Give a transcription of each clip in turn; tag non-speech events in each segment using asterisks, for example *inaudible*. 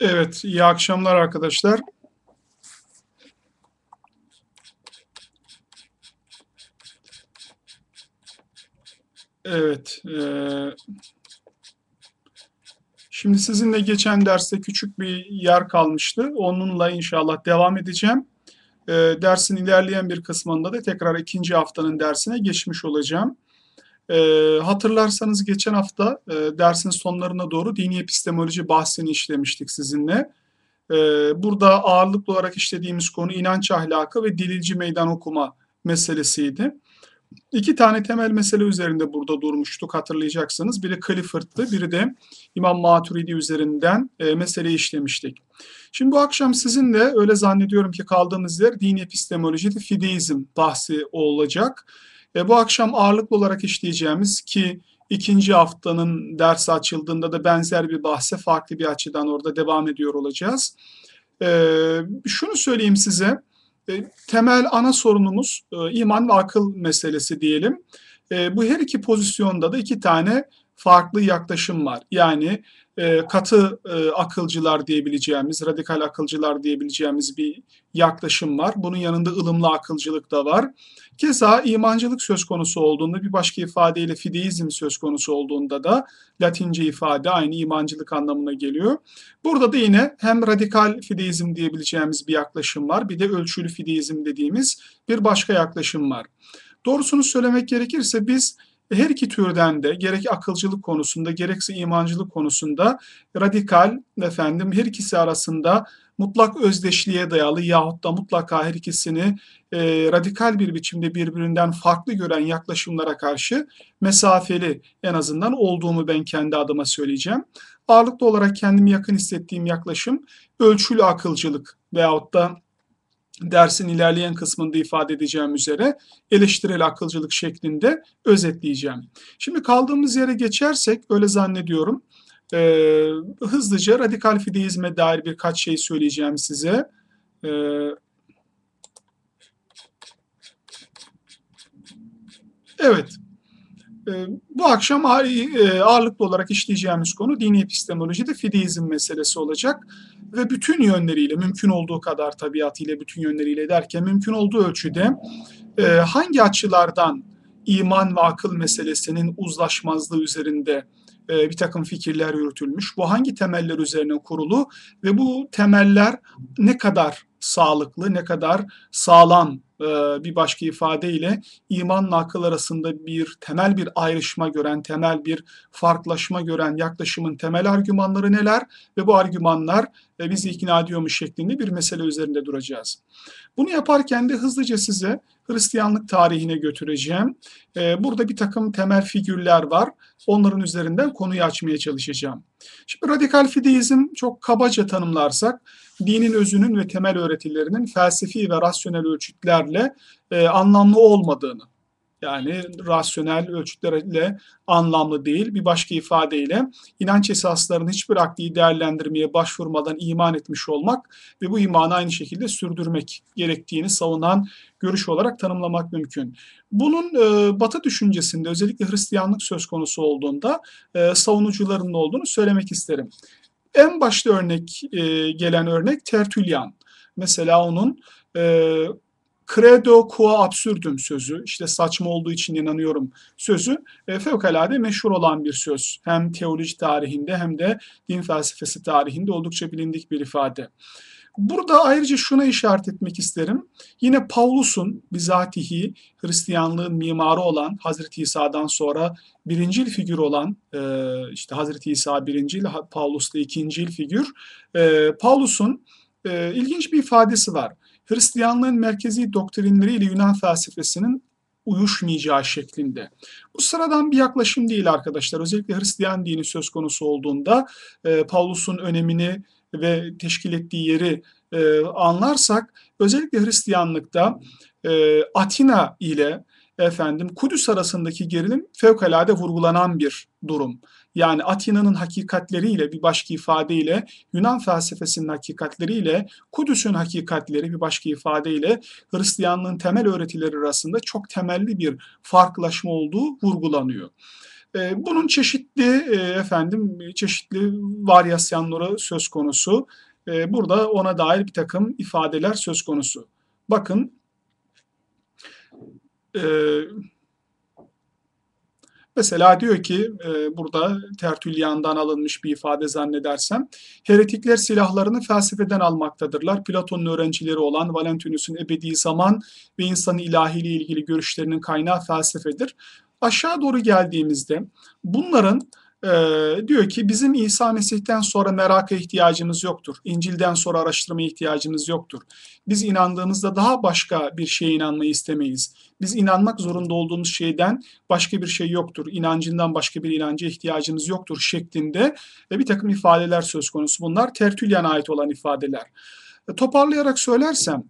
Evet, iyi akşamlar arkadaşlar. Evet, eee, şimdi sizinle geçen derste küçük bir yer kalmıştı. Onunla inşallah devam edeceğim. Eee, dersin ilerleyen bir kısmında da tekrar ikinci haftanın dersine geçmiş olacağım. Eee, hatırlarsanız geçen hafta eee, dersin sonlarına doğru dini epistemoloji bahsini işlemiştik sizinle. Eee, burada ağırlıklı olarak işlediğimiz konu inanç ahlakı ve dililci meydan okuma meselesiydi. İki tane temel mesele üzerinde burada durmuştuk hatırlayacaksınız. Biri Clifford'tı, biri de İmam Maturidi üzerinden e, meseleyi işlemiştik. Şimdi bu akşam sizinle öyle zannediyorum ki kaldığımız yer dini epistemolojide fideizm bahsi olacak. E, bu akşam ağırlıklı olarak işleyeceğimiz ki ikinci haftanın dersi açıldığında da benzer bir bahse farklı bir açıdan orada devam ediyor olacağız. E, şunu söyleyeyim size. E, temel ana sorunumuz e, iman ve akıl meselesi diyelim. E, bu her iki pozisyonda da iki tane farklı yaklaşım var. Yani katı akılcılar diyebileceğimiz, radikal akılcılar diyebileceğimiz bir yaklaşım var. Bunun yanında ılımlı akılcılık da var. Keza imancılık söz konusu olduğunda bir başka ifadeyle fideizm söz konusu olduğunda da Latince ifade aynı imancılık anlamına geliyor. Burada da yine hem radikal fideizm diyebileceğimiz bir yaklaşım var bir de ölçülü fideizm dediğimiz bir başka yaklaşım var. Doğrusunu söylemek gerekirse biz her iki türden de gerek akılcılık konusunda gerekse imancılık konusunda radikal efendim her ikisi arasında mutlak özdeşliğe dayalı yahut da mutlaka her ikisini e, radikal bir biçimde birbirinden farklı gören yaklaşımlara karşı mesafeli en azından olduğumu ben kendi adıma söyleyeceğim. Ağırlıklı olarak kendimi yakın hissettiğim yaklaşım ölçülü akılcılık veyahut da dersin ilerleyen kısmında ifade edeceğim üzere eleştirel akılcılık şeklinde özetleyeceğim. Şimdi kaldığımız yere geçersek öyle zannediyorum e, hızlıca radikal fideizme dair birkaç şey söyleyeceğim size. E, evet, e, bu akşam ağırlıklı olarak işleyeceğimiz konu dini epistemolojide fideizm meselesi olacak ve bütün yönleriyle mümkün olduğu kadar tabiatıyla bütün yönleriyle derken mümkün olduğu ölçüde e, hangi açılardan iman ve akıl meselesinin uzlaşmazlığı üzerinde e, bir takım fikirler yürütülmüş. Bu hangi temeller üzerine kurulu ve bu temeller ne kadar sağlıklı, ne kadar sağlam bir başka ifadeyle imanla akıl arasında bir temel bir ayrışma gören, temel bir farklılaşma gören yaklaşımın temel argümanları neler ve bu argümanlar e, bizi ikna ediyormuş şeklinde bir mesele üzerinde duracağız. Bunu yaparken de hızlıca size Hristiyanlık tarihine götüreceğim. E, burada bir takım temel figürler var. Onların üzerinden konuyu açmaya çalışacağım. Şimdi radikal fideizm çok kabaca tanımlarsak dinin özünün ve temel öğretilerinin felsefi ve rasyonel ölçütlerle e, anlamlı olmadığını yani rasyonel ölçütlerle anlamlı değil. Bir başka ifadeyle inanç esaslarının hiçbir akli değerlendirmeye başvurmadan iman etmiş olmak ve bu imanı aynı şekilde sürdürmek gerektiğini savunan görüş olarak tanımlamak mümkün. Bunun e, Batı düşüncesinde özellikle Hristiyanlık söz konusu olduğunda e, savunucularının olduğunu söylemek isterim. En başta örnek e, gelen örnek Tertullian. Mesela onun e, credo qua absurdum sözü, işte saçma olduğu için inanıyorum sözü e, fevkalade meşhur olan bir söz. Hem teoloji tarihinde hem de din felsefesi tarihinde oldukça bilindik bir ifade. Burada ayrıca şuna işaret etmek isterim. Yine Paulus'un bizatihi Hristiyanlığın mimarı olan Hazreti İsa'dan sonra birincil figür olan e, işte Hazreti İsa birincil, Paulus da ikincil figür. E, Paulus'un e, ilginç bir ifadesi var. Hristiyanlığın merkezi doktrinleriyle Yunan felsefesinin uyuşmayacağı şeklinde. Bu sıradan bir yaklaşım değil arkadaşlar. Özellikle Hristiyan dini söz konusu olduğunda e, Paulus'un önemini ve teşkil ettiği yeri e, anlarsak özellikle Hristiyanlıkta e, Atina ile efendim Kudüs arasındaki gerilim fevkalade vurgulanan bir durum. Yani Atina'nın hakikatleriyle bir başka ifadeyle Yunan felsefesinin hakikatleriyle Kudüs'ün hakikatleri bir başka ifadeyle Hristiyanlığın temel öğretileri arasında çok temelli bir farklılaşma olduğu vurgulanıyor. E, bunun çeşitli e, efendim çeşitli varyasyonları söz konusu. E, burada ona dair bir takım ifadeler söz konusu. Bakın e, Mesela diyor ki e, burada Tertüllian'dan alınmış bir ifade zannedersem heretikler silahlarını felsefeden almaktadırlar. Platon'un öğrencileri olan Valentinus'un ebedi zaman ve insanı ilahiyle ilgili görüşlerinin kaynağı felsefedir. Aşağı doğru geldiğimizde bunların e, diyor ki bizim İsa Mesih'ten sonra meraka ihtiyacımız yoktur. İncil'den sonra araştırma ihtiyacımız yoktur. Biz inandığımızda daha başka bir şeye inanmayı istemeyiz. Biz inanmak zorunda olduğumuz şeyden başka bir şey yoktur. İnancından başka bir inanca ihtiyacımız yoktur şeklinde ve bir takım ifadeler söz konusu. Bunlar Tertüllian'a ait olan ifadeler. E, toparlayarak söylersem,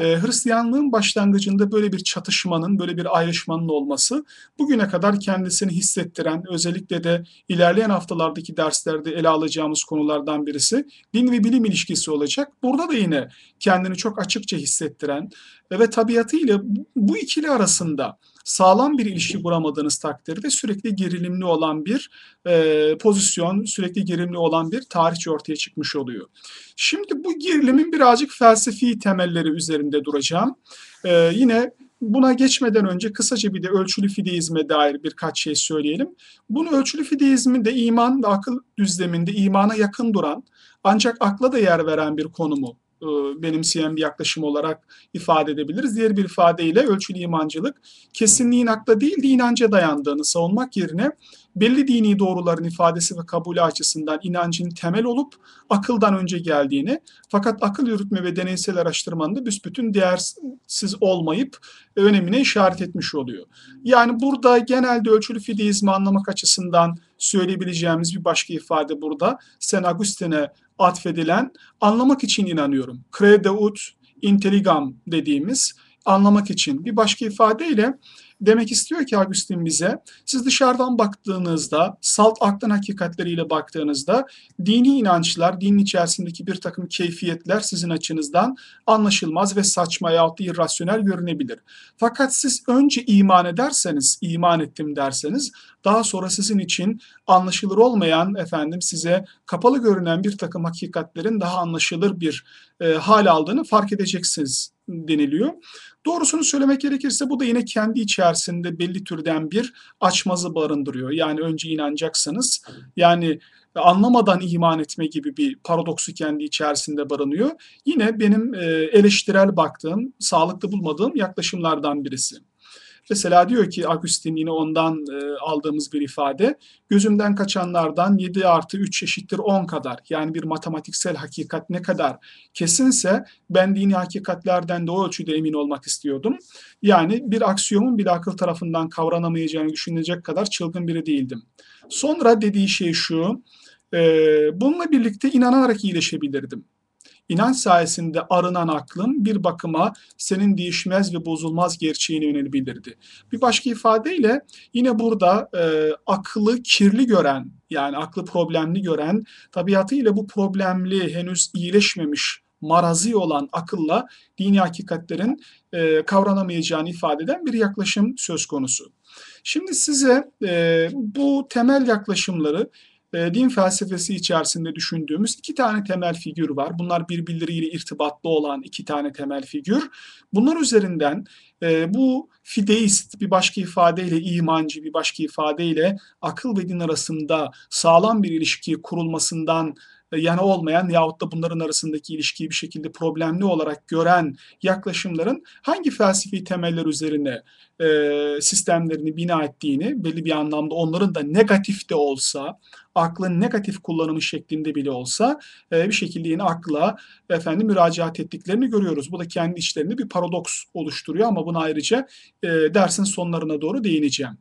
e, Hristiyanlığın başlangıcında böyle bir çatışmanın, böyle bir ayrışmanın olması bugüne kadar kendisini hissettiren, özellikle de ilerleyen haftalardaki derslerde ele alacağımız konulardan birisi din ve bilim ilişkisi olacak. Burada da yine kendini çok açıkça hissettiren ve tabiatıyla bu ikili arasında sağlam bir ilişki kuramadığınız takdirde sürekli gerilimli olan bir e, pozisyon, sürekli gerilimli olan bir tarihçi ortaya çıkmış oluyor. Şimdi bu gerilimin birazcık felsefi temelleri üzerinde duracağım. E, yine Buna geçmeden önce kısaca bir de ölçülü fideizme dair birkaç şey söyleyelim. Bunu ölçülü fideizmi de iman ve akıl düzleminde imana yakın duran ancak akla da yer veren bir konumu benimseyen bir yaklaşım olarak ifade edebiliriz. Diğer bir ifadeyle ölçülü imancılık kesinliğin akla değil de inanca dayandığını savunmak yerine belli dini doğruların ifadesi ve kabulü açısından inancın temel olup akıldan önce geldiğini fakat akıl yürütme ve deneysel araştırmanın da büsbütün değersiz olmayıp önemine işaret etmiş oluyor. Yani burada genelde ölçülü fideizmi anlamak açısından söyleyebileceğimiz bir başka ifade burada. Sen Agustin'e atfedilen anlamak için inanıyorum. Credeut intelligam dediğimiz anlamak için. Bir başka ifadeyle demek istiyor ki Agustin bize, siz dışarıdan baktığınızda, salt aklın hakikatleriyle baktığınızda dini inançlar, dinin içerisindeki bir takım keyfiyetler sizin açınızdan anlaşılmaz ve saçma yahut da irrasyonel görünebilir. Fakat siz önce iman ederseniz, iman ettim derseniz, daha sonra sizin için anlaşılır olmayan, efendim size kapalı görünen bir takım hakikatlerin daha anlaşılır bir e, hal aldığını fark edeceksiniz deniliyor. Doğrusunu söylemek gerekirse bu da yine kendi içerisinde belli türden bir açmazı barındırıyor. Yani önce inanacaksınız. Yani anlamadan iman etme gibi bir paradoksu kendi içerisinde barınıyor. Yine benim e, eleştirel baktığım, sağlıklı bulmadığım yaklaşımlardan birisi. Mesela diyor ki Agustin yine ondan e, aldığımız bir ifade. Gözümden kaçanlardan 7 artı 3 eşittir 10 kadar. Yani bir matematiksel hakikat ne kadar kesinse ben dini hakikatlerden de o ölçüde emin olmak istiyordum. Yani bir aksiyomun bir akıl tarafından kavranamayacağını düşünecek kadar çılgın biri değildim. Sonra dediği şey şu. E, bununla birlikte inanarak iyileşebilirdim. İnanç sayesinde arınan aklın bir bakıma senin değişmez ve bozulmaz gerçeğine yönelebilirdi. Bir başka ifadeyle yine burada e, aklı kirli gören yani aklı problemli gören tabiatıyla bu problemli henüz iyileşmemiş marazi olan akılla dini hakikatlerin e, kavranamayacağını ifade eden bir yaklaşım söz konusu. Şimdi size e, bu temel yaklaşımları e, din felsefesi içerisinde düşündüğümüz iki tane temel figür var. Bunlar birbirleriyle irtibatlı olan iki tane temel figür. Bunlar üzerinden e, bu fideist bir başka ifadeyle imancı bir başka ifadeyle akıl ve din arasında sağlam bir ilişki kurulmasından e, yana olmayan yahut da bunların arasındaki ilişkiyi bir şekilde problemli olarak gören yaklaşımların hangi felsefi temeller üzerine e, sistemlerini bina ettiğini belli bir anlamda onların da negatif de olsa aklın negatif kullanımı şeklinde bile olsa e, bir şekilde yine akla efendim müracaat ettiklerini görüyoruz. Bu da kendi içlerinde bir paradoks oluşturuyor ama buna ayrıca e, dersin sonlarına doğru değineceğim.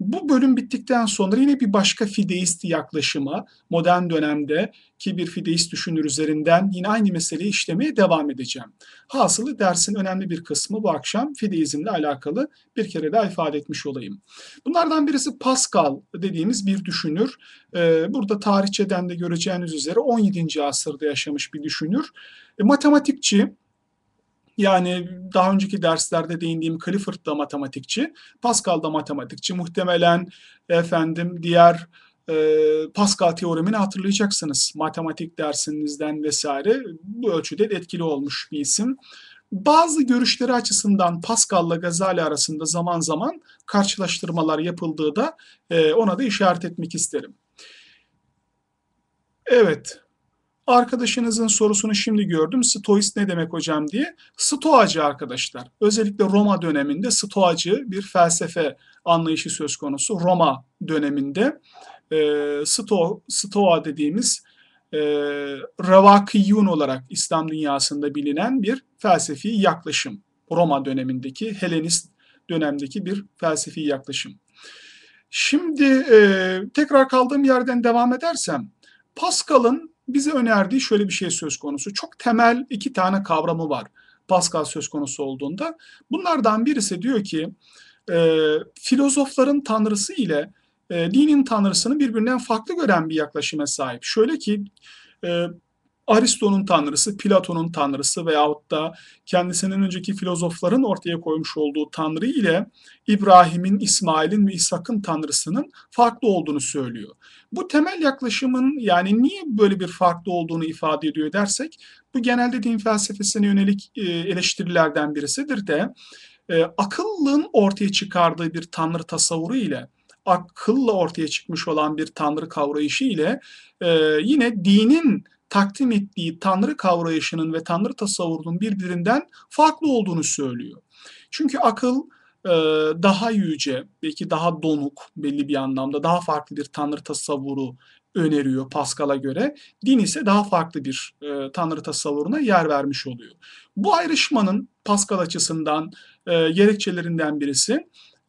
Bu bölüm bittikten sonra yine bir başka fideist yaklaşıma modern dönemde ki bir fideist düşünür üzerinden yine aynı meseleyi işlemeye devam edeceğim. Hasılı dersin önemli bir kısmı bu akşam fideizmle alakalı bir kere daha ifade etmiş olayım. Bunlardan birisi Pascal dediğimiz bir düşünür. Ee, burada tarihçeden de göreceğiniz üzere 17. asırda yaşamış bir düşünür. E, matematikçi, Yani daha önceki derslerde değindiğim Clifford da matematikçi, Pascal da matematikçi. Muhtemelen efendim diğer e, Pascal teoremini hatırlayacaksınız matematik dersinizden vesaire. Bu ölçüde etkili olmuş bir isim. Bazı görüşleri açısından Pascal'la Gazali arasında zaman zaman karşılaştırmalar yapıldığı da e, ona da işaret etmek isterim. Evet, Arkadaşınızın sorusunu şimdi gördüm. Stoist ne demek hocam diye. Stoacı arkadaşlar. Özellikle Roma döneminde Stoacı bir felsefe anlayışı söz konusu. Roma döneminde e, Sto, Stoa dediğimiz e, Ravakiyun olarak İslam dünyasında bilinen bir felsefi yaklaşım. Roma dönemindeki Helenist dönemdeki bir felsefi yaklaşım. Şimdi e, tekrar kaldığım yerden devam edersem Pascal'ın bize önerdiği şöyle bir şey söz konusu. Çok temel iki tane kavramı var Pascal söz konusu olduğunda. Bunlardan birisi diyor ki e, filozofların tanrısı ile e, dinin tanrısını birbirinden farklı gören bir yaklaşıma sahip. Şöyle ki e, Aristo'nun tanrısı, Platon'un tanrısı veyahut da kendisinden önceki filozofların ortaya koymuş olduğu tanrı ile İbrahim'in, İsmail'in ve İshak'ın tanrısının farklı olduğunu söylüyor. Bu temel yaklaşımın yani niye böyle bir farklı olduğunu ifade ediyor dersek, bu genelde din felsefesine yönelik e, eleştirilerden birisidir de e, akıllığın ortaya çıkardığı bir tanrı tasavvuru ile akılla ortaya çıkmış olan bir tanrı kavrayışı ile e, yine dinin takdim ettiği tanrı kavrayışının ve tanrı tasavvurunun birbirinden farklı olduğunu söylüyor. Çünkü akıl e, daha yüce, belki daha donuk belli bir anlamda daha farklı bir tanrı tasavvuru öneriyor Pascal'a göre. Din ise daha farklı bir e, tanrı tasavvuruna yer vermiş oluyor. Bu ayrışmanın Pascal açısından e, gerekçelerinden birisi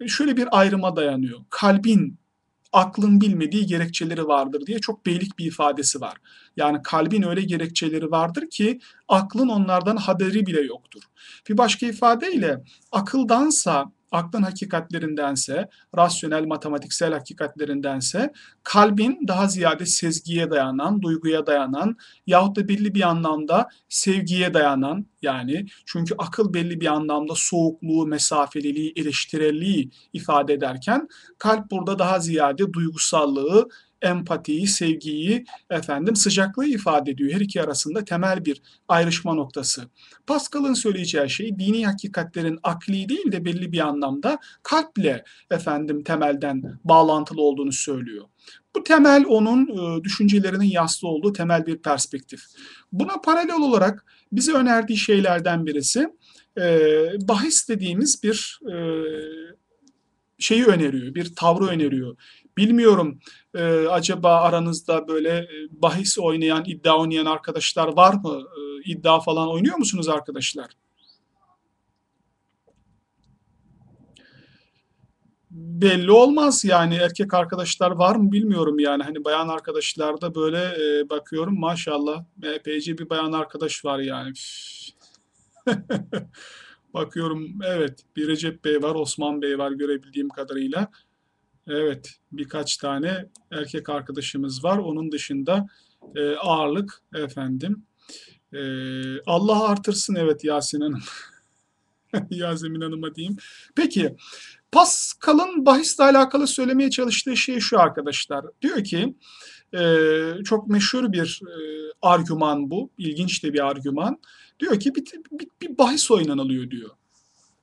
şöyle bir ayrıma dayanıyor. Kalbin aklın bilmediği gerekçeleri vardır diye çok beylik bir ifadesi var. Yani kalbin öyle gerekçeleri vardır ki aklın onlardan haberi bile yoktur. Bir başka ifadeyle akıldansa aklın hakikatlerindense, rasyonel matematiksel hakikatlerindense kalbin daha ziyade sezgiye dayanan, duyguya dayanan yahut da belli bir anlamda sevgiye dayanan yani çünkü akıl belli bir anlamda soğukluğu, mesafeliliği, eleştirelliği ifade ederken kalp burada daha ziyade duygusallığı, empatiyi, sevgiyi, efendim sıcaklığı ifade ediyor. Her iki arasında temel bir ayrışma noktası. Pascal'ın söyleyeceği şey dini hakikatlerin akli değil de belli bir anlamda kalple efendim temelden bağlantılı olduğunu söylüyor. Bu temel onun e, düşüncelerinin yaslı olduğu temel bir perspektif. Buna paralel olarak bize önerdiği şeylerden birisi e, bahis dediğimiz bir e, şeyi öneriyor, bir tavrı öneriyor. Bilmiyorum e, acaba aranızda böyle e, bahis oynayan, iddia oynayan arkadaşlar var mı? E, iddia falan oynuyor musunuz arkadaşlar? belli olmaz yani. Erkek arkadaşlar var mı bilmiyorum yani. Hani bayan arkadaşlarda böyle e, bakıyorum maşallah. Epeyce bir bayan arkadaş var yani. *laughs* Bakıyorum evet. Bir Recep Bey var Osman Bey var görebildiğim kadarıyla Evet, birkaç tane erkek arkadaşımız var. Onun dışında e, ağırlık efendim. E, Allah artırsın evet Yasin Hanım. *laughs* Yasemin Hanım'a diyeyim. Peki, Pascal'ın bahisle alakalı söylemeye çalıştığı şey şu arkadaşlar. Diyor ki, e, çok meşhur bir e, argüman bu. İlginç de bir argüman. Diyor ki bir, bir, bir bahis oynanılıyor diyor.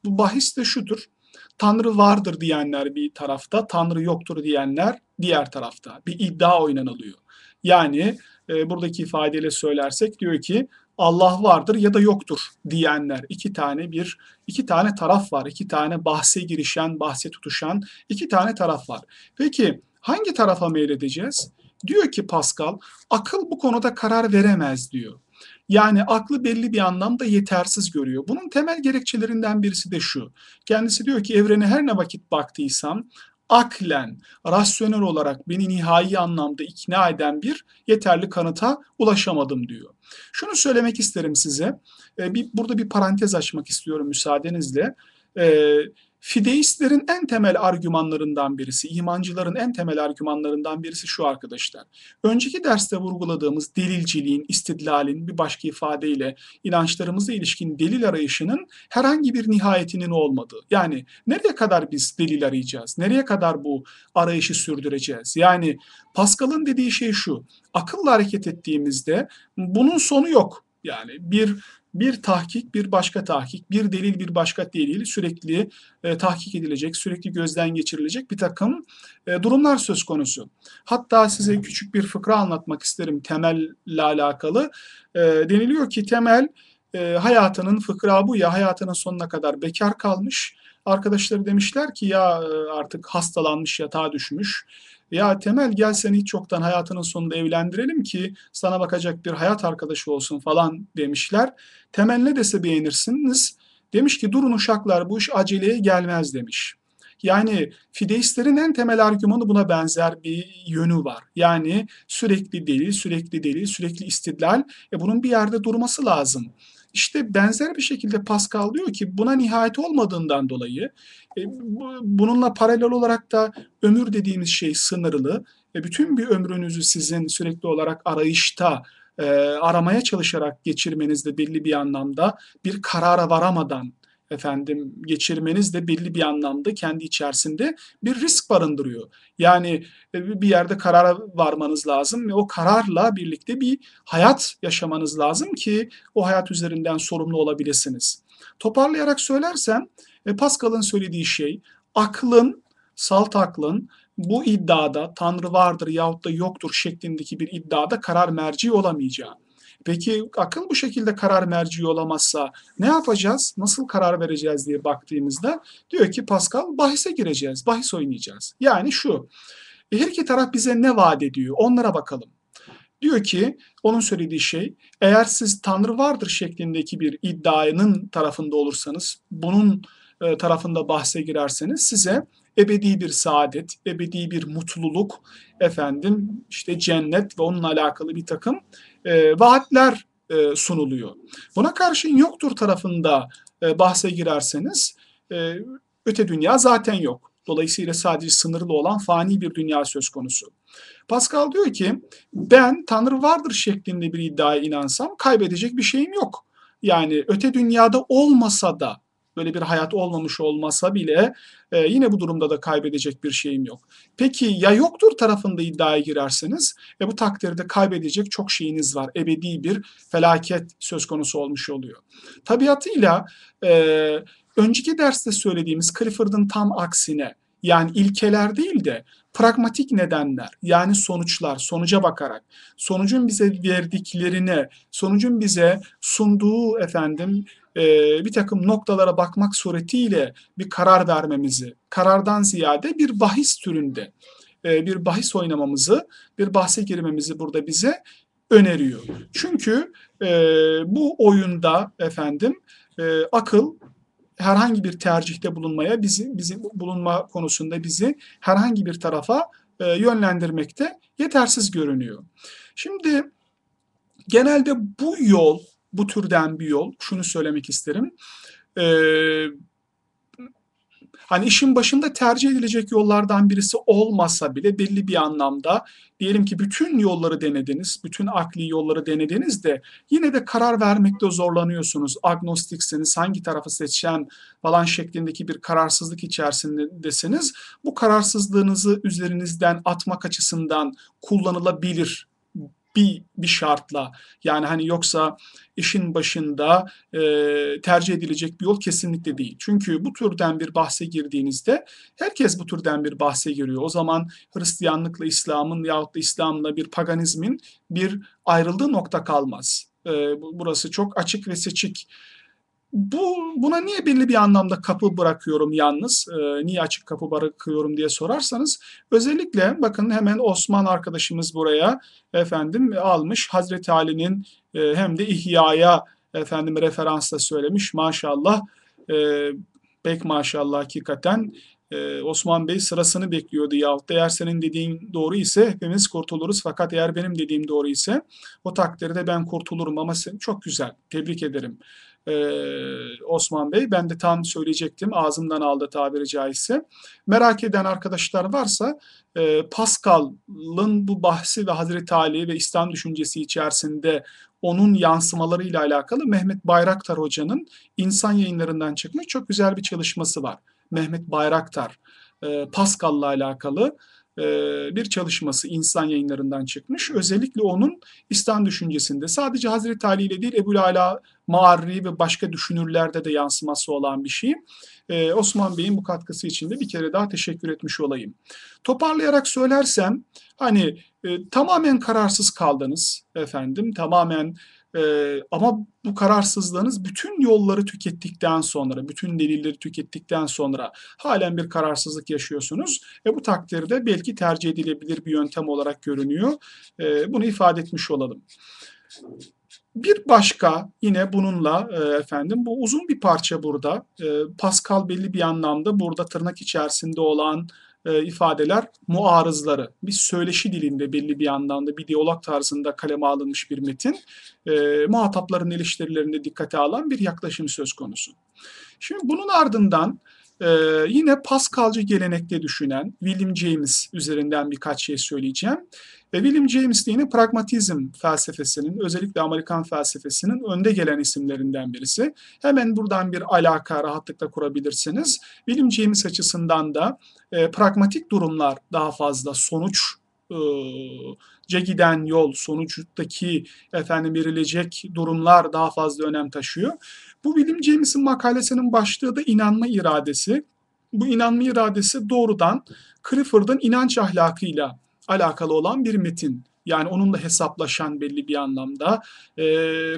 Bu bahis de şudur. Tanrı vardır diyenler bir tarafta, Tanrı yoktur diyenler diğer tarafta. Bir iddia oynanılıyor. Yani e, buradaki ifadeyle söylersek diyor ki Allah vardır ya da yoktur diyenler iki tane bir iki tane taraf var. iki tane bahse girişen, bahse tutuşan iki tane taraf var. Peki hangi tarafa meyledeceğiz? Diyor ki Pascal, akıl bu konuda karar veremez diyor. Yani aklı belli bir anlamda yetersiz görüyor. Bunun temel gerekçelerinden birisi de şu. Kendisi diyor ki evrene her ne vakit baktıysam aklen, rasyonel olarak beni nihai anlamda ikna eden bir yeterli kanıta ulaşamadım diyor. Şunu söylemek isterim size. Ee, bir, burada bir parantez açmak istiyorum müsaadenizle. Ee, Fideistlerin en temel argümanlarından birisi, imancıların en temel argümanlarından birisi şu arkadaşlar. Önceki derste vurguladığımız delilciliğin, istidlalin bir başka ifadeyle inançlarımıza ilişkin delil arayışının herhangi bir nihayetinin olmadığı. Yani nereye kadar biz delil arayacağız? Nereye kadar bu arayışı sürdüreceğiz? Yani Pascal'ın dediği şey şu. Akılla hareket ettiğimizde bunun sonu yok. Yani bir bir tahkik bir başka tahkik, bir delil bir başka delil sürekli e, tahkik edilecek, sürekli gözden geçirilecek bir takım e, durumlar söz konusu. Hatta size küçük bir fıkra anlatmak isterim temelle alakalı. E, deniliyor ki temel e, hayatının fıkra bu ya hayatının sonuna kadar bekar kalmış. Arkadaşları demişler ki ya e, artık hastalanmış yatağa düşmüş ya Temel gel seni hiç çoktan hayatının sonunda evlendirelim ki sana bakacak bir hayat arkadaşı olsun falan demişler. Temel ne dese beğenirsiniz. Demiş ki durun uşaklar bu iş aceleye gelmez demiş. Yani fideistlerin en temel argümanı buna benzer bir yönü var. Yani sürekli delil, sürekli delil, sürekli istidlal. E bunun bir yerde durması lazım. İşte benzer bir şekilde Pascal diyor ki buna nihayet olmadığından dolayı e, bununla paralel olarak da ömür dediğimiz şey sınırlı ve bütün bir ömrünüzü sizin sürekli olarak arayışta e, aramaya çalışarak geçirmeniz de belli bir anlamda bir karara varamadan efendim geçirmeniz de belli bir anlamda kendi içerisinde bir risk barındırıyor. Yani e, bir yerde karara varmanız lazım ve o kararla birlikte bir hayat yaşamanız lazım ki o hayat üzerinden sorumlu olabilirsiniz. Toparlayarak söylersem e, Pascal'ın söylediği şey aklın, salt aklın bu iddiada Tanrı vardır yahut da yoktur şeklindeki bir iddiada karar merci olamayacağı. Peki akıl bu şekilde karar merci olamazsa ne yapacağız? Nasıl karar vereceğiz diye baktığımızda diyor ki Pascal bahise gireceğiz, bahis oynayacağız. Yani şu, her iki taraf bize ne vaat ediyor? Onlara bakalım. Diyor ki onun söylediği şey eğer siz Tanrı vardır şeklindeki bir iddianın tarafında olursanız bunun e, tarafında bahse girerseniz size ebedi bir saadet, ebedi bir mutluluk, efendim işte cennet ve onunla alakalı bir takım e, vaatler e, sunuluyor. Buna karşın yoktur tarafında e, bahse girerseniz e, öte dünya zaten yok. Dolayısıyla sadece sınırlı olan fani bir dünya söz konusu. Pascal diyor ki ben Tanrı vardır şeklinde bir iddiaya inansam kaybedecek bir şeyim yok. Yani öte dünyada olmasa da böyle bir hayat olmamış olmasa bile e, yine bu durumda da kaybedecek bir şeyim yok. Peki ya yoktur tarafında iddiaya girerseniz e, bu takdirde kaybedecek çok şeyiniz var. Ebedi bir felaket söz konusu olmuş oluyor. Tabiatıyla e, önceki derste söylediğimiz Clifford'ın tam aksine yani ilkeler değil de pragmatik nedenler yani sonuçlar, sonuca bakarak, sonucun bize verdiklerine, sonucun bize sunduğu efendim e, bir takım noktalara bakmak suretiyle bir karar vermemizi, karardan ziyade bir bahis türünde e, bir bahis oynamamızı, bir bahse girmemizi burada bize öneriyor. Çünkü e, bu oyunda efendim e, akıl herhangi bir tercihte bulunmaya bizi bizi bulunma konusunda bizi herhangi bir tarafa e, yönlendirmekte yetersiz görünüyor. Şimdi genelde bu yol bu türden bir yol şunu söylemek isterim. Ee, hani işin başında tercih edilecek yollardan birisi olmasa bile belli bir anlamda diyelim ki bütün yolları denediniz, bütün akli yolları denediniz de yine de karar vermekte zorlanıyorsunuz. Agnostiksiniz, hangi tarafı seçen falan şeklindeki bir kararsızlık içerisindesiniz. Bu kararsızlığınızı üzerinizden atmak açısından kullanılabilir bir, bir şartla yani hani yoksa işin başında e, tercih edilecek bir yol kesinlikle değil. Çünkü bu türden bir bahse girdiğinizde herkes bu türden bir bahse giriyor. O zaman Hristiyanlıkla İslam'ın yahut da İslam'la bir paganizmin bir ayrıldığı nokta kalmaz. E, burası çok açık ve seçik bu buna niye belli bir anlamda kapı bırakıyorum yalnız? E, niye açık kapı bırakıyorum diye sorarsanız özellikle bakın hemen Osman arkadaşımız buraya efendim almış. Hazreti Ali'nin e, hem de İhya'ya efendim referansla söylemiş. Maşallah e, pek maşallah hakikaten. E, Osman Bey sırasını bekliyordu yahut da eğer senin dediğin doğru ise hepimiz kurtuluruz. Fakat eğer benim dediğim doğru ise o takdirde ben kurtulurum ama sen, çok güzel tebrik ederim Osman Bey. Ben de tam söyleyecektim ağzımdan aldı tabiri caizse. Merak eden arkadaşlar varsa Pascal'ın bu bahsi ve Hazreti Ali ve İslam düşüncesi içerisinde onun yansımalarıyla alakalı Mehmet Bayraktar Hoca'nın insan yayınlarından çıkmış çok güzel bir çalışması var. Mehmet Bayraktar Pascal'la alakalı bir çalışması insan yayınlarından çıkmış. Özellikle onun İslam düşüncesinde sadece Hazreti Ali ile değil Ebu Ala Mağarri ve başka düşünürlerde de yansıması olan bir şey. Osman Bey'in bu katkısı için de bir kere daha teşekkür etmiş olayım. Toparlayarak söylersem hani e, tamamen kararsız kaldınız efendim tamamen ee, ama bu kararsızlığınız bütün yolları tükettikten sonra, bütün delilleri tükettikten sonra halen bir kararsızlık yaşıyorsunuz. E bu takdirde belki tercih edilebilir bir yöntem olarak görünüyor. E, bunu ifade etmiş olalım. Bir başka yine bununla e, efendim bu uzun bir parça burada. E, Pascal belli bir anlamda burada tırnak içerisinde olan e, ifadeler muarızları. Bir söyleşi dilinde belli bir anlamda bir diyalog tarzında kaleme alınmış bir metin. E, muhatapların eleştirilerinde dikkate alan bir yaklaşım söz konusu. Şimdi bunun ardından ee, yine Pascalcı gelenekte düşünen William James üzerinden birkaç şey söyleyeceğim. Ve William James de yine pragmatizm felsefesinin, özellikle Amerikan felsefesinin önde gelen isimlerinden birisi. Hemen buradan bir alaka rahatlıkla kurabilirsiniz. William James açısından da e, pragmatik durumlar daha fazla sonuç e, giden yol, sonuçtaki efendim verilecek durumlar daha fazla önem taşıyor. Bu William James'in makalesinin başlığı da inanma iradesi. Bu inanma iradesi doğrudan Clifford'ın inanç ahlakıyla alakalı olan bir metin. Yani onunla hesaplaşan belli bir anlamda e,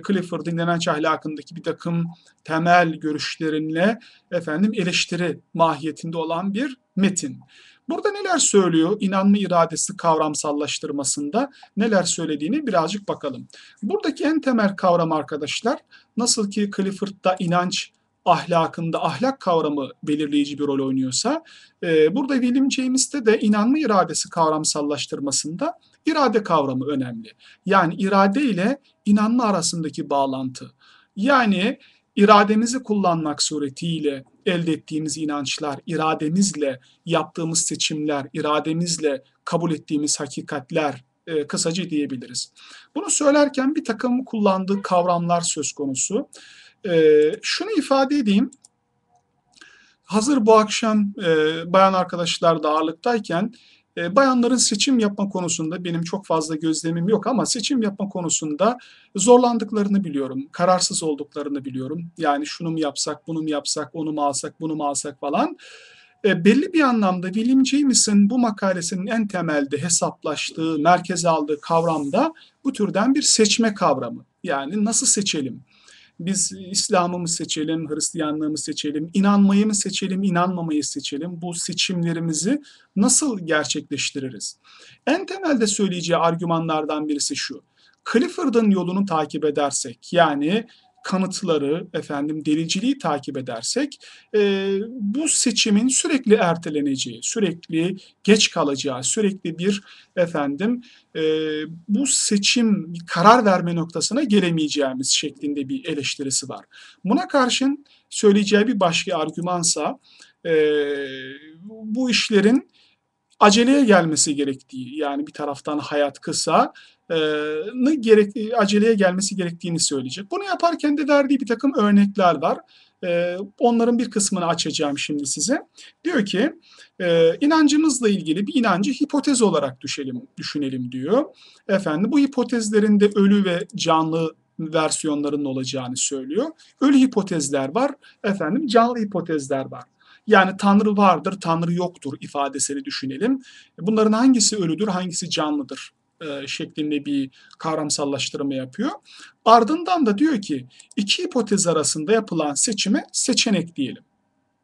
Clifford'ın inanç ahlakındaki bir takım temel görüşlerinle efendim eleştiri mahiyetinde olan bir metin. Burada neler söylüyor inanma iradesi kavramsallaştırmasında neler söylediğini birazcık bakalım. Buradaki en temel kavram arkadaşlar nasıl ki Clifford'da inanç ahlakında ahlak kavramı belirleyici bir rol oynuyorsa e, burada William James'te de inanma iradesi kavramsallaştırmasında irade kavramı önemli. Yani irade ile inanma arasındaki bağlantı. Yani irademizi kullanmak suretiyle elde ettiğimiz inançlar, irademizle yaptığımız seçimler, irademizle kabul ettiğimiz hakikatler e, kısaca diyebiliriz. Bunu söylerken bir takım kullandığı kavramlar söz konusu. E, şunu ifade edeyim. Hazır bu akşam e, bayan arkadaşlar da ağırlıktayken bayanların seçim yapma konusunda benim çok fazla gözlemim yok ama seçim yapma konusunda zorlandıklarını biliyorum. Kararsız olduklarını biliyorum. Yani şunu mu yapsak, bunu mu yapsak, onu mu alsak, bunu mu alsak falan. E, belli bir anlamda William James'in bu makalesinin en temelde hesaplaştığı, merkeze aldığı kavram da bu türden bir seçme kavramı. Yani nasıl seçelim? Biz İslam'ı mı seçelim, Hristiyanlığı mı seçelim, inanmayı mı seçelim, inanmamayı seçelim? Bu seçimlerimizi nasıl gerçekleştiririz? En temelde söyleyeceği argümanlardan birisi şu. Clifford'ın yolunu takip edersek yani kanıtları, efendim delilciliği takip edersek e, bu seçimin sürekli erteleneceği, sürekli geç kalacağı, sürekli bir efendim e, bu seçim karar verme noktasına gelemeyeceğimiz şeklinde bir eleştirisi var. Buna karşın söyleyeceği bir başka argümansa e, bu işlerin aceleye gelmesi gerektiği yani bir taraftan hayat kısa gerek, aceleye gelmesi gerektiğini söyleyecek. Bunu yaparken de verdiği bir takım örnekler var. E, onların bir kısmını açacağım şimdi size. Diyor ki e, inancımızla ilgili bir inancı hipotez olarak düşelim, düşünelim diyor. Efendim bu hipotezlerin de ölü ve canlı versiyonlarının olacağını söylüyor. Ölü hipotezler var, efendim canlı hipotezler var. Yani Tanrı vardır, Tanrı yoktur ifadesini düşünelim. Bunların hangisi ölüdür, hangisi canlıdır e, şeklinde bir kavramsallaştırma yapıyor. Ardından da diyor ki iki hipotez arasında yapılan seçime seçenek diyelim.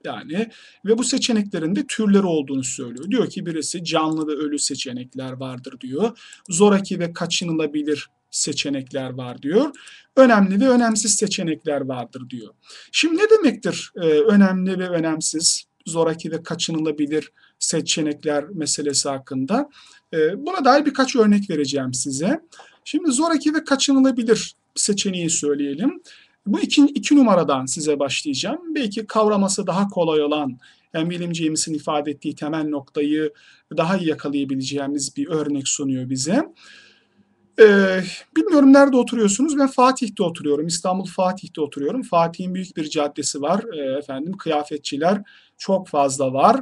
Yani ve bu seçeneklerin de türleri olduğunu söylüyor. Diyor ki birisi canlı ve ölü seçenekler vardır diyor. Zoraki ve kaçınılabilir seçenekler var diyor. Önemli ve önemsiz seçenekler vardır diyor. Şimdi ne demektir e, önemli ve önemsiz, zoraki ve kaçınılabilir seçenekler meselesi hakkında? E, buna dair birkaç örnek vereceğim size. Şimdi zoraki ve kaçınılabilir seçeneği söyleyelim. Bu iki, iki numaradan size başlayacağım. Belki kavraması daha kolay olan hem William James'in ifade ettiği temel noktayı daha iyi yakalayabileceğimiz bir örnek sunuyor bize. Ee, bilmiyorum nerede oturuyorsunuz. Ben Fatih'te oturuyorum. İstanbul Fatih'te oturuyorum. Fatih'in büyük bir caddesi var. Ee, efendim kıyafetçiler çok fazla var.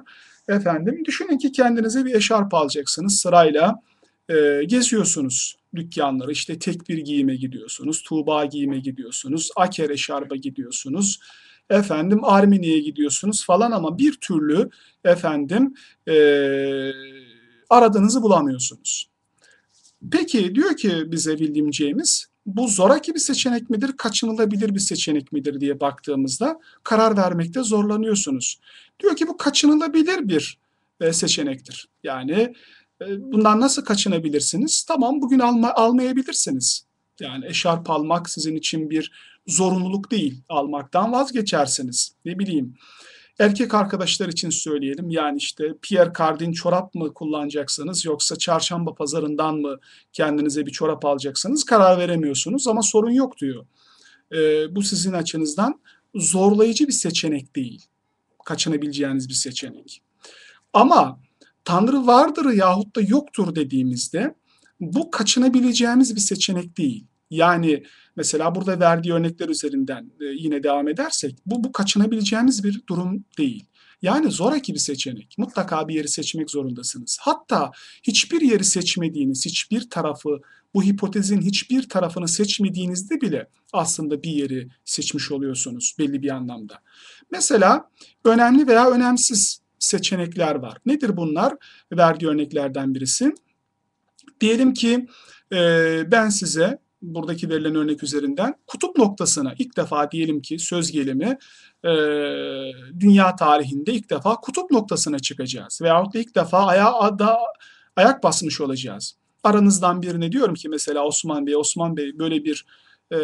Efendim düşünün ki kendinize bir eşarp alacaksınız sırayla. E, geziyorsunuz dükkanları. İşte tek bir giyime gidiyorsunuz. Tuğba giyime gidiyorsunuz. Aker eşarba gidiyorsunuz efendim Armini'ye gidiyorsunuz falan ama bir türlü efendim e, aradığınızı bulamıyorsunuz. Peki diyor ki bize bildiğimiz bu zoraki bir seçenek midir, kaçınılabilir bir seçenek midir diye baktığımızda karar vermekte zorlanıyorsunuz. Diyor ki bu kaçınılabilir bir e, seçenektir. Yani e, bundan nasıl kaçınabilirsiniz? Tamam bugün alma, almayabilirsiniz. Yani eşarp almak sizin için bir zorunluluk değil. Almaktan vazgeçersiniz. Ne bileyim. Erkek arkadaşlar için söyleyelim. Yani işte Pierre Cardin çorap mı kullanacaksınız yoksa çarşamba pazarından mı kendinize bir çorap alacaksınız karar veremiyorsunuz ama sorun yok diyor. Ee, bu sizin açınızdan zorlayıcı bir seçenek değil. Kaçınabileceğiniz bir seçenek. Ama Tanrı vardır yahut da yoktur dediğimizde bu kaçınabileceğimiz bir seçenek değil. Yani mesela burada verdiği örnekler üzerinden e, yine devam edersek bu, bu kaçınabileceğimiz bir durum değil. Yani zoraki bir seçenek. Mutlaka bir yeri seçmek zorundasınız. Hatta hiçbir yeri seçmediğiniz, hiçbir tarafı, bu hipotezin hiçbir tarafını seçmediğinizde bile aslında bir yeri seçmiş oluyorsunuz belli bir anlamda. Mesela önemli veya önemsiz seçenekler var. Nedir bunlar? Verdiği örneklerden birisi. Diyelim ki ben size buradaki verilen örnek üzerinden kutup noktasına ilk defa diyelim ki söz gelimi e, dünya tarihinde ilk defa kutup noktasına çıkacağız. Veyahut da ilk defa aya, da, ayak basmış olacağız. Aranızdan birine diyorum ki mesela Osman Bey, Osman Bey böyle bir e,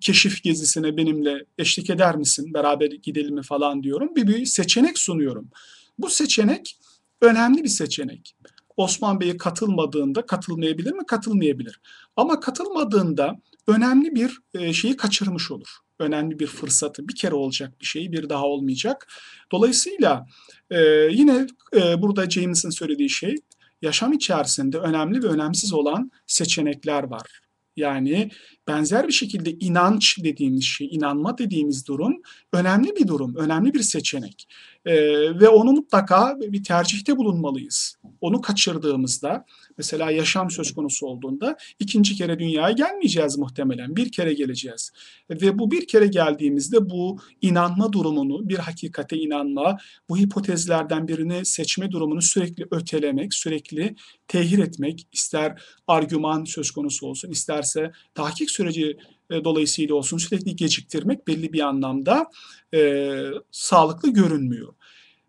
keşif gezisine benimle eşlik eder misin? Beraber gidelim mi falan diyorum. Bir, bir seçenek sunuyorum. Bu seçenek önemli bir seçenek. Osman Bey'e katılmadığında katılmayabilir mi? Katılmayabilir. Ama katılmadığında önemli bir e, şeyi kaçırmış olur. Önemli bir fırsatı. Bir kere olacak bir şey, bir daha olmayacak. Dolayısıyla e, yine e, burada James'in söylediği şey yaşam içerisinde önemli ve önemsiz olan seçenekler var. Yani benzer bir şekilde inanç dediğimiz şey, inanma dediğimiz durum önemli bir durum, önemli bir seçenek. Ee, ve onu mutlaka bir tercihte bulunmalıyız. Onu kaçırdığımızda mesela yaşam söz konusu olduğunda ikinci kere dünyaya gelmeyeceğiz muhtemelen. Bir kere geleceğiz. Ve bu bir kere geldiğimizde bu inanma durumunu, bir hakikate inanma, bu hipotezlerden birini seçme durumunu sürekli ötelemek, sürekli tehir etmek, ister argüman söz konusu olsun, isterse tahkik süreci e, dolayısıyla olsun sürekli geciktirmek belli bir anlamda e, sağlıklı görünmüyor.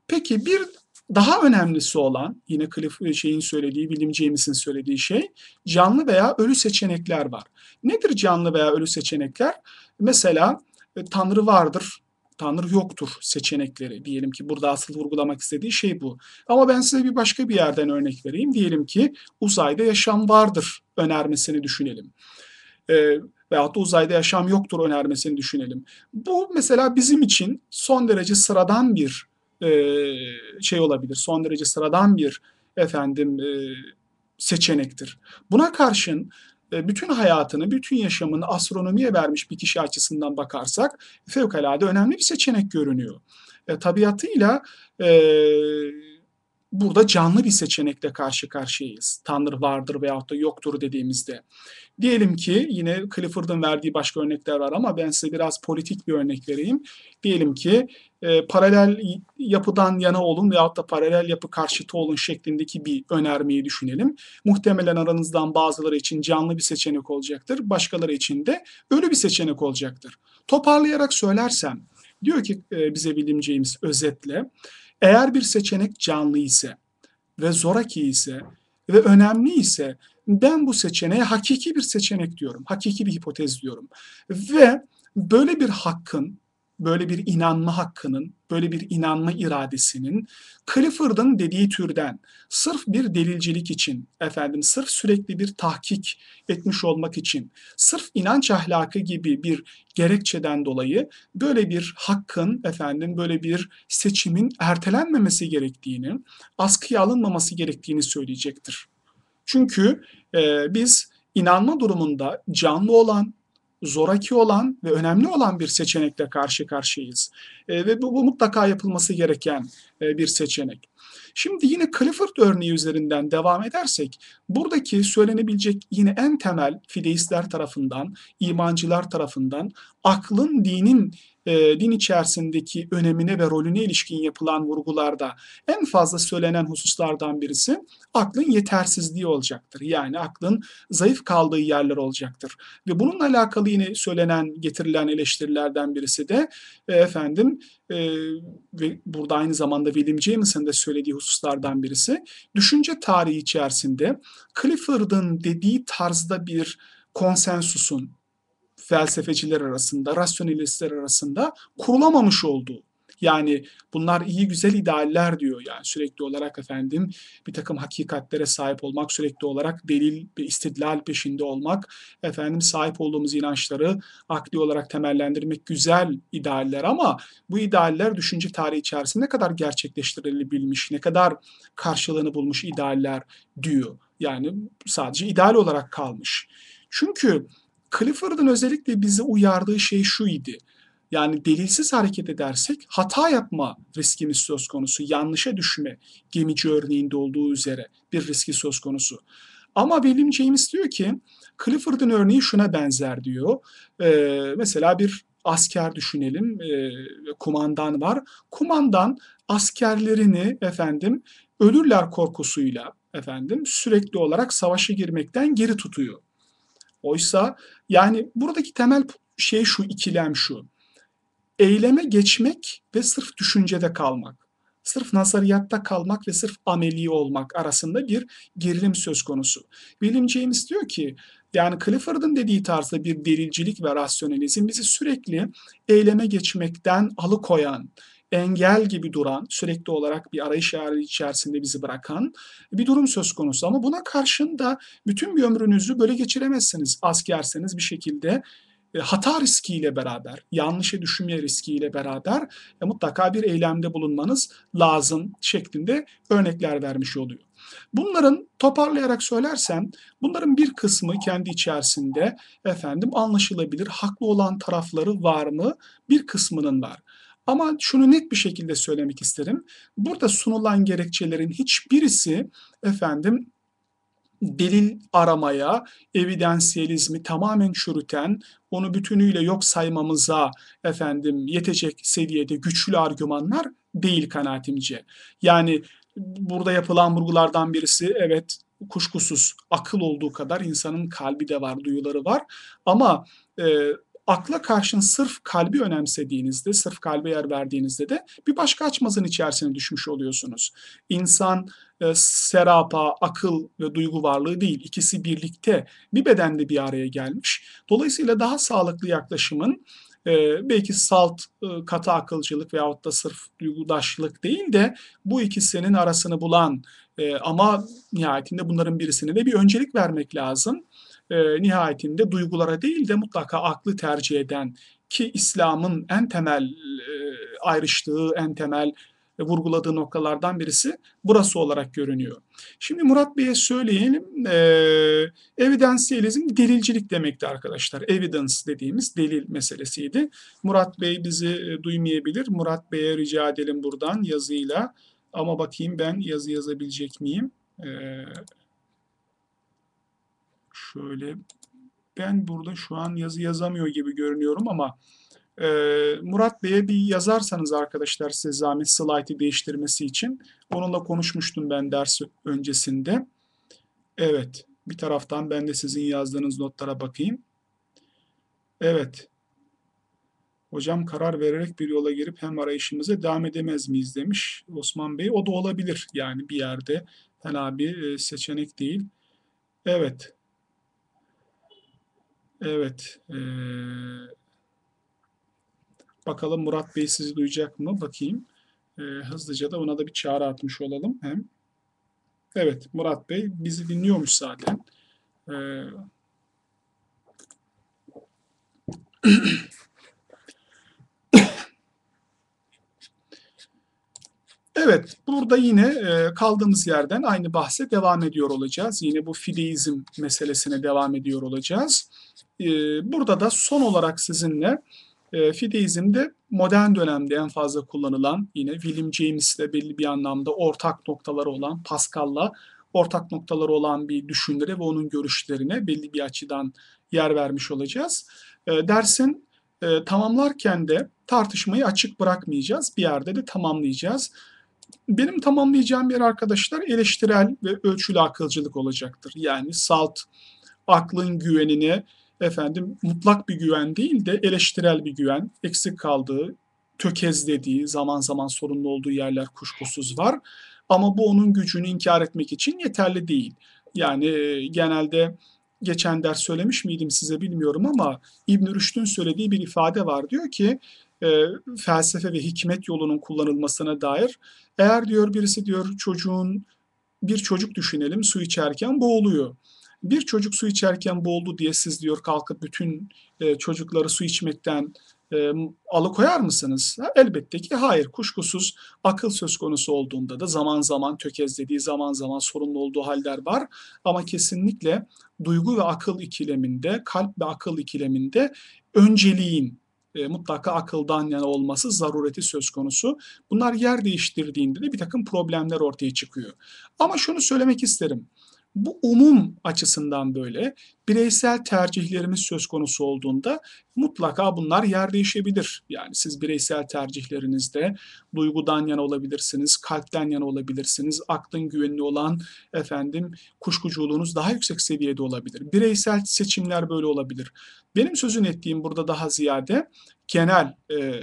Peki bir daha önemlisi olan yine Cliff e, şeyin söylediği, William James'in söylediği şey canlı veya ölü seçenekler var. Nedir canlı veya ölü seçenekler? Mesela e, Tanrı vardır, Tanrı yoktur seçenekleri. Diyelim ki burada asıl vurgulamak istediği şey bu. Ama ben size bir başka bir yerden örnek vereyim. Diyelim ki uzayda yaşam vardır önermesini düşünelim. E, veyahut da uzayda yaşam yoktur önermesini düşünelim. Bu mesela bizim için son derece sıradan bir e, şey olabilir. Son derece sıradan bir efendim e, seçenektir. Buna karşın e, bütün hayatını, bütün yaşamını astronomiye vermiş bir kişi açısından bakarsak fevkalade önemli bir seçenek görünüyor. E, tabiatıyla e, burada canlı bir seçenekle karşı karşıyayız. Tanrı vardır veyahut da yoktur dediğimizde. Diyelim ki yine Clifford'ın verdiği başka örnekler var ama ben size biraz politik bir örnek vereyim. Diyelim ki e, paralel yapıdan yana olun veyahut da paralel yapı karşıtı olun şeklindeki bir önermeyi düşünelim. Muhtemelen aranızdan bazıları için canlı bir seçenek olacaktır. Başkaları için de ölü bir seçenek olacaktır. Toparlayarak söylersem diyor ki e, bize James özetle eğer bir seçenek canlı ise ve zoraki ise ve önemli ise ben bu seçeneğe hakiki bir seçenek diyorum. Hakiki bir hipotez diyorum. Ve böyle bir hakkın böyle bir inanma hakkının, böyle bir inanma iradesinin Clifford'ın dediği türden sırf bir delilcilik için, efendim sırf sürekli bir tahkik etmiş olmak için, sırf inanç ahlakı gibi bir gerekçeden dolayı böyle bir hakkın, efendim böyle bir seçimin ertelenmemesi gerektiğini, askıya alınmaması gerektiğini söyleyecektir. Çünkü e, biz inanma durumunda canlı olan, zoraki olan ve önemli olan bir seçenekle karşı karşıyayız. E, ve bu, bu mutlaka yapılması gereken e, bir seçenek. Şimdi yine Clifford örneği üzerinden devam edersek, buradaki söylenebilecek yine en temel fideistler tarafından, imancılar tarafından aklın dinin e, din içerisindeki önemine ve rolüne ilişkin yapılan vurgularda en fazla söylenen hususlardan birisi aklın yetersizliği olacaktır. Yani aklın zayıf kaldığı yerler olacaktır. Ve bununla alakalı yine söylenen, getirilen eleştirilerden birisi de e, efendim e, ve burada aynı zamanda William James'in de söylediği hususlardan birisi düşünce tarihi içerisinde Clifford'ın dediği tarzda bir konsensusun, felsefeciler arasında, rasyonalistler arasında kurulamamış olduğu. Yani bunlar iyi güzel idealler diyor yani sürekli olarak efendim bir takım hakikatlere sahip olmak, sürekli olarak delil ve istidlal peşinde olmak, efendim sahip olduğumuz inançları akli olarak temellendirmek güzel idealler ama bu idealler düşünce tarihi içerisinde ne kadar gerçekleştirilebilmiş, ne kadar karşılığını bulmuş idealler diyor. Yani sadece ideal olarak kalmış. Çünkü Clifford'ın özellikle bizi uyardığı şey şu idi. Yani delilsiz hareket edersek hata yapma riskimiz söz konusu. Yanlışa düşme gemici örneğinde olduğu üzere bir riski söz konusu. Ama William James diyor ki Clifford'ın örneği şuna benzer diyor. Ee, mesela bir asker düşünelim. Ee, kumandan var. Kumandan askerlerini efendim ölürler korkusuyla efendim sürekli olarak savaşa girmekten geri tutuyor. Oysa yani buradaki temel şey şu, ikilem şu. Eyleme geçmek ve sırf düşüncede kalmak. Sırf nazariyatta kalmak ve sırf ameli olmak arasında bir gerilim söz konusu. William James diyor ki yani Clifford'ın dediği tarzda bir delilcilik ve rasyonalizm bizi sürekli eyleme geçmekten alıkoyan, engel gibi duran, sürekli olarak bir arayış hali içerisinde bizi bırakan bir durum söz konusu. Ama buna karşın da bütün bir ömrünüzü böyle geçiremezsiniz. Askerseniz bir şekilde e, hata riskiyle beraber, yanlışa düşünme riskiyle beraber e, mutlaka bir eylemde bulunmanız lazım şeklinde örnekler vermiş oluyor. Bunların toparlayarak söylersem bunların bir kısmı kendi içerisinde efendim anlaşılabilir, haklı olan tarafları var mı? Bir kısmının var. Ama şunu net bir şekilde söylemek isterim. Burada sunulan gerekçelerin hiçbirisi efendim delil aramaya, evidansiyelizmi tamamen çürüten, onu bütünüyle yok saymamıza efendim yetecek seviyede güçlü argümanlar değil kanaatimce. Yani burada yapılan vurgulardan birisi evet kuşkusuz akıl olduğu kadar insanın kalbi de var, duyuları var ama e, akla karşın sırf kalbi önemsediğinizde, sırf kalbe yer verdiğinizde de bir başka açmazın içerisine düşmüş oluyorsunuz. İnsan e, serapa, akıl ve duygu varlığı değil. İkisi birlikte bir bedende bir araya gelmiş. Dolayısıyla daha sağlıklı yaklaşımın e, belki salt e, katı akılcılık veyahut da sırf duygudaşlık değil de bu ikisinin arasını bulan e, ama nihayetinde bunların birisine de bir öncelik vermek lazım e, nihayetinde duygulara değil de mutlaka aklı tercih eden ki İslam'ın en temel e, ayrıştığı, en temel e, vurguladığı noktalardan birisi burası olarak görünüyor. Şimdi Murat Bey'e söyleyelim. E, evidansiyelizm delilcilik demekti arkadaşlar. Evidence dediğimiz delil meselesiydi. Murat Bey bizi e, duymayabilir. Murat Bey'e rica edelim buradan yazıyla. Ama bakayım ben yazı yazabilecek miyim? Eee Şöyle ben burada şu an yazı yazamıyor gibi görünüyorum ama e, Murat Bey'e bir yazarsanız arkadaşlar size zahmet slaytı değiştirmesi için. Onunla konuşmuştum ben ders öncesinde. Evet bir taraftan ben de sizin yazdığınız notlara bakayım. Evet. Hocam karar vererek bir yola girip hem arayışımıza devam edemez miyiz demiş Osman Bey. O da olabilir yani bir yerde fena bir seçenek değil. Evet. Evet. Ee, Bakalım Murat Bey sizi duyacak mı? Bakayım. Ee, hızlıca da ona da bir çağrı atmış olalım hem. Evet Murat Bey bizi dinliyormuş zaten. Ee, *clears throat* Evet, burada yine e, kaldığımız yerden aynı bahse devam ediyor olacağız. Yine bu fideizm meselesine devam ediyor olacağız. E, burada da son olarak sizinle e, fideizmde modern dönemde en fazla kullanılan yine William James'le belli bir anlamda ortak noktaları olan Pascal'la ortak noktaları olan bir düşünüre ve onun görüşlerine belli bir açıdan yer vermiş olacağız. Dersin tamamlarken de tartışmayı açık bırakmayacağız. Bir yerde de tamamlayacağız. Benim tamamlayacağım yer arkadaşlar eleştirel ve ölçülü akılcılık olacaktır. Yani salt, aklın güvenine efendim mutlak bir güven değil de eleştirel bir güven, eksik kaldığı, tökezlediği, zaman zaman sorunlu olduğu yerler kuşkusuz var. Ama bu onun gücünü inkar etmek için yeterli değil. Yani e, genelde geçen ders söylemiş miydim size bilmiyorum ama İbn Rüşd'ün söylediği bir ifade var. Diyor ki e, felsefe ve hikmet yolunun kullanılmasına dair eğer diyor birisi diyor çocuğun bir çocuk düşünelim su içerken boğuluyor. Bir çocuk su içerken boğuldu diye siz diyor kalkıp bütün e, çocukları su içmekten e, alıkoyar mısınız? Elbette ki hayır. Kuşkusuz akıl söz konusu olduğunda da zaman zaman tökezlediği, zaman zaman sorunlu olduğu haller var. Ama kesinlikle duygu ve akıl ikileminde, kalp ve akıl ikileminde önceliğin e, mutlaka akıldan yana olması zarureti söz konusu. Bunlar yer değiştirdiğinde de bir takım problemler ortaya çıkıyor. Ama şunu söylemek isterim. Bu umum açısından böyle bireysel tercihlerimiz söz konusu olduğunda mutlaka bunlar yer değişebilir. Yani siz bireysel tercihlerinizde duygudan yana olabilirsiniz, kalpten yana olabilirsiniz, aklın güvenli olan efendim kuşkuculuğunuz daha yüksek seviyede olabilir. Bireysel seçimler böyle olabilir. Benim sözün ettiğim burada daha ziyade genel e,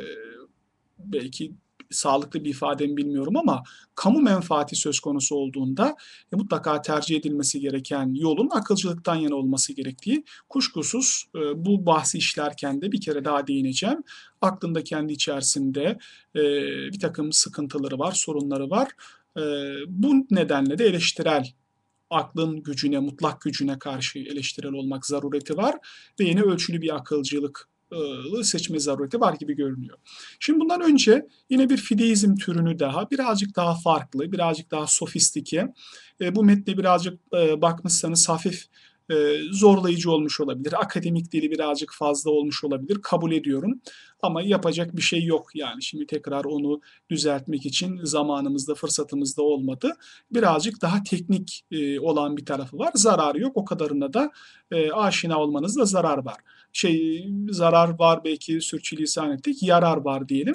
belki sağlıklı bir ifademi bilmiyorum ama kamu menfaati söz konusu olduğunda e, mutlaka tercih edilmesi gereken yolun akılcılıktan yana olması gerektiği kuşkusuz e, bu bahsi işlerken de bir kere daha değineceğim. Aklında kendi içerisinde e, bir takım sıkıntıları var, sorunları var. E, bu nedenle de eleştirel aklın gücüne, mutlak gücüne karşı eleştirel olmak zarureti var ve yine ölçülü bir akılcılık seçme zarureti var gibi görünüyor. Şimdi bundan önce yine bir fideizm türünü daha, birazcık daha farklı, birazcık daha sofistike. Bu metne birazcık bakmışsanız hafif zorlayıcı olmuş olabilir. Akademik dili birazcık fazla olmuş olabilir. Kabul ediyorum. Ama yapacak bir şey yok yani. Şimdi tekrar onu düzeltmek için zamanımızda, fırsatımızda olmadı. Birazcık daha teknik olan bir tarafı var. Zararı yok. O kadarına da aşina olmanızda zarar var şey zarar var belki sürçülisan ettik, yarar var diyelim.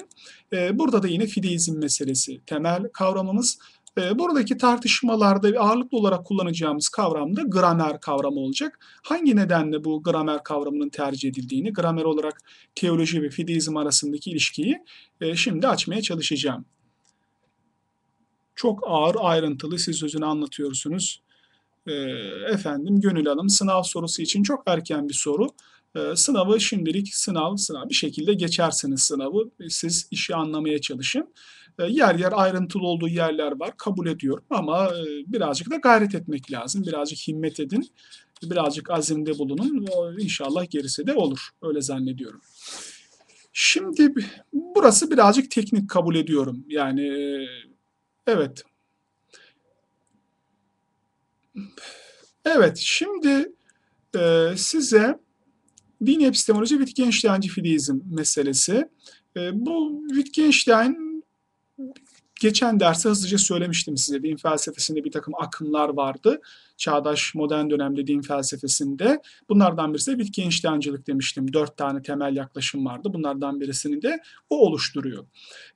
E, burada da yine fideizm meselesi temel kavramımız. E, buradaki tartışmalarda ağırlıklı olarak kullanacağımız kavram da gramer kavramı olacak. Hangi nedenle bu gramer kavramının tercih edildiğini, gramer olarak teoloji ve fideizm arasındaki ilişkiyi e, şimdi açmaya çalışacağım. Çok ağır, ayrıntılı siz sözünü anlatıyorsunuz. E, efendim gönül alım sınav sorusu için çok erken bir soru. Ee, sınavı şimdilik sınav, sınav bir şekilde geçersiniz sınavı. Siz işi anlamaya çalışın. Ee, yer yer ayrıntılı olduğu yerler var. Kabul ediyorum ama e, birazcık da gayret etmek lazım. Birazcık himmet edin. Birazcık azimde bulunun. İnşallah gerisi de olur. Öyle zannediyorum. Şimdi burası birazcık teknik kabul ediyorum. Yani evet. Evet şimdi e, size Dini epistemoloji Wittgensteinci fideizm meselesi. E, bu Wittgenstein geçen derste hızlıca söylemiştim size. Din felsefesinde bir takım akımlar vardı. Çağdaş modern dönemde din felsefesinde. Bunlardan birisi de Wittgensteincilik demiştim. Dört tane temel yaklaşım vardı. Bunlardan birisini de o oluşturuyor.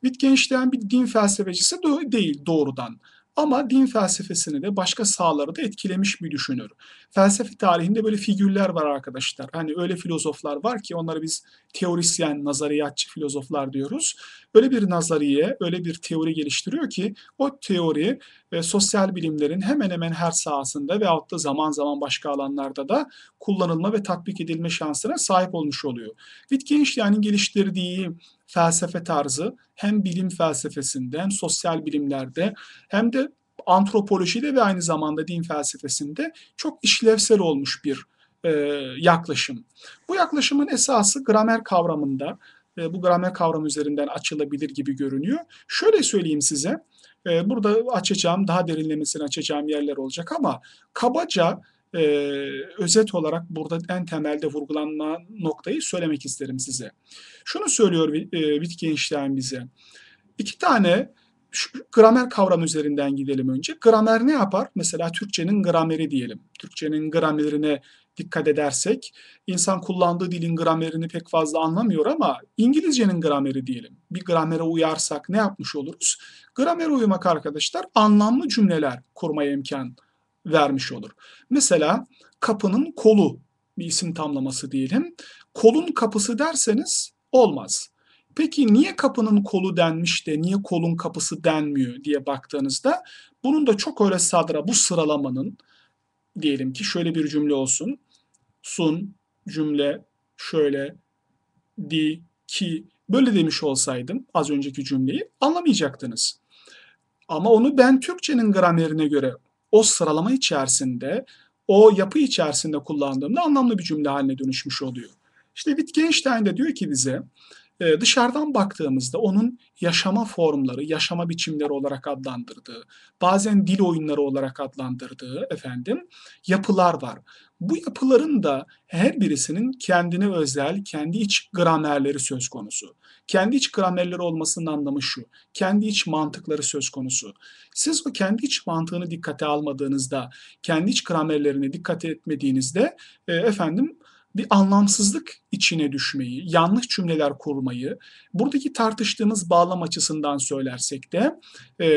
Wittgenstein bir din felsefecisi değil doğrudan. Ama din felsefesini de başka sahaları da etkilemiş bir düşünür. Felsefe tarihinde böyle figürler var arkadaşlar. Hani öyle filozoflar var ki onları biz teorisyen, nazariyatçı filozoflar diyoruz. Öyle bir nazariye, öyle bir teori geliştiriyor ki o teori e, sosyal bilimlerin hemen hemen her sahasında veyahut da zaman zaman başka alanlarda da kullanılma ve tatbik edilme şansına sahip olmuş oluyor. Wittgenstein'in geliştirdiği felsefe tarzı hem bilim felsefesinde hem sosyal bilimlerde hem de antropolojide ve aynı zamanda din felsefesinde çok işlevsel olmuş bir e, yaklaşım. Bu yaklaşımın esası gramer kavramında, bu gramer kavramı üzerinden açılabilir gibi görünüyor. Şöyle söyleyeyim size, e, burada açacağım, daha derinlemesine açacağım yerler olacak ama kabaca e, özet olarak burada en temelde vurgulanma noktayı söylemek isterim size. Şunu söylüyor e, Wittgenstein bize. İki tane şu gramer kavramı üzerinden gidelim önce. Gramer ne yapar? Mesela Türkçenin grameri diyelim. Türkçenin gramerine dikkat edersek insan kullandığı dilin gramerini pek fazla anlamıyor ama İngilizcenin grameri diyelim. Bir gramere uyarsak ne yapmış oluruz? Gramere uymak arkadaşlar anlamlı cümleler kurmaya imkan vermiş olur. Mesela kapının kolu bir isim tamlaması diyelim. Kolun kapısı derseniz olmaz. Peki niye kapının kolu denmiş de niye kolun kapısı denmiyor diye baktığınızda bunun da çok öyle sadra bu sıralamanın diyelim ki şöyle bir cümle olsun. Sun cümle şöyle di ki böyle demiş olsaydım az önceki cümleyi anlamayacaktınız. Ama onu ben Türkçenin gramerine göre o sıralama içerisinde, o yapı içerisinde kullandığımda anlamlı bir cümle haline dönüşmüş oluyor. İşte Wittgenstein de diyor ki bize e, dışarıdan baktığımızda onun yaşama formları, yaşama biçimleri olarak adlandırdığı, bazen dil oyunları olarak adlandırdığı efendim yapılar var. Bu yapıların da her birisinin kendine özel, kendi iç gramerleri söz konusu. Kendi iç gramerleri olmasının anlamı şu. Kendi iç mantıkları söz konusu. Siz o kendi iç mantığını dikkate almadığınızda, kendi iç gramerlerini dikkate etmediğinizde e, efendim bir anlamsızlık içine düşmeyi, yanlış cümleler kurmayı, buradaki tartıştığımız bağlam açısından söylersek de e,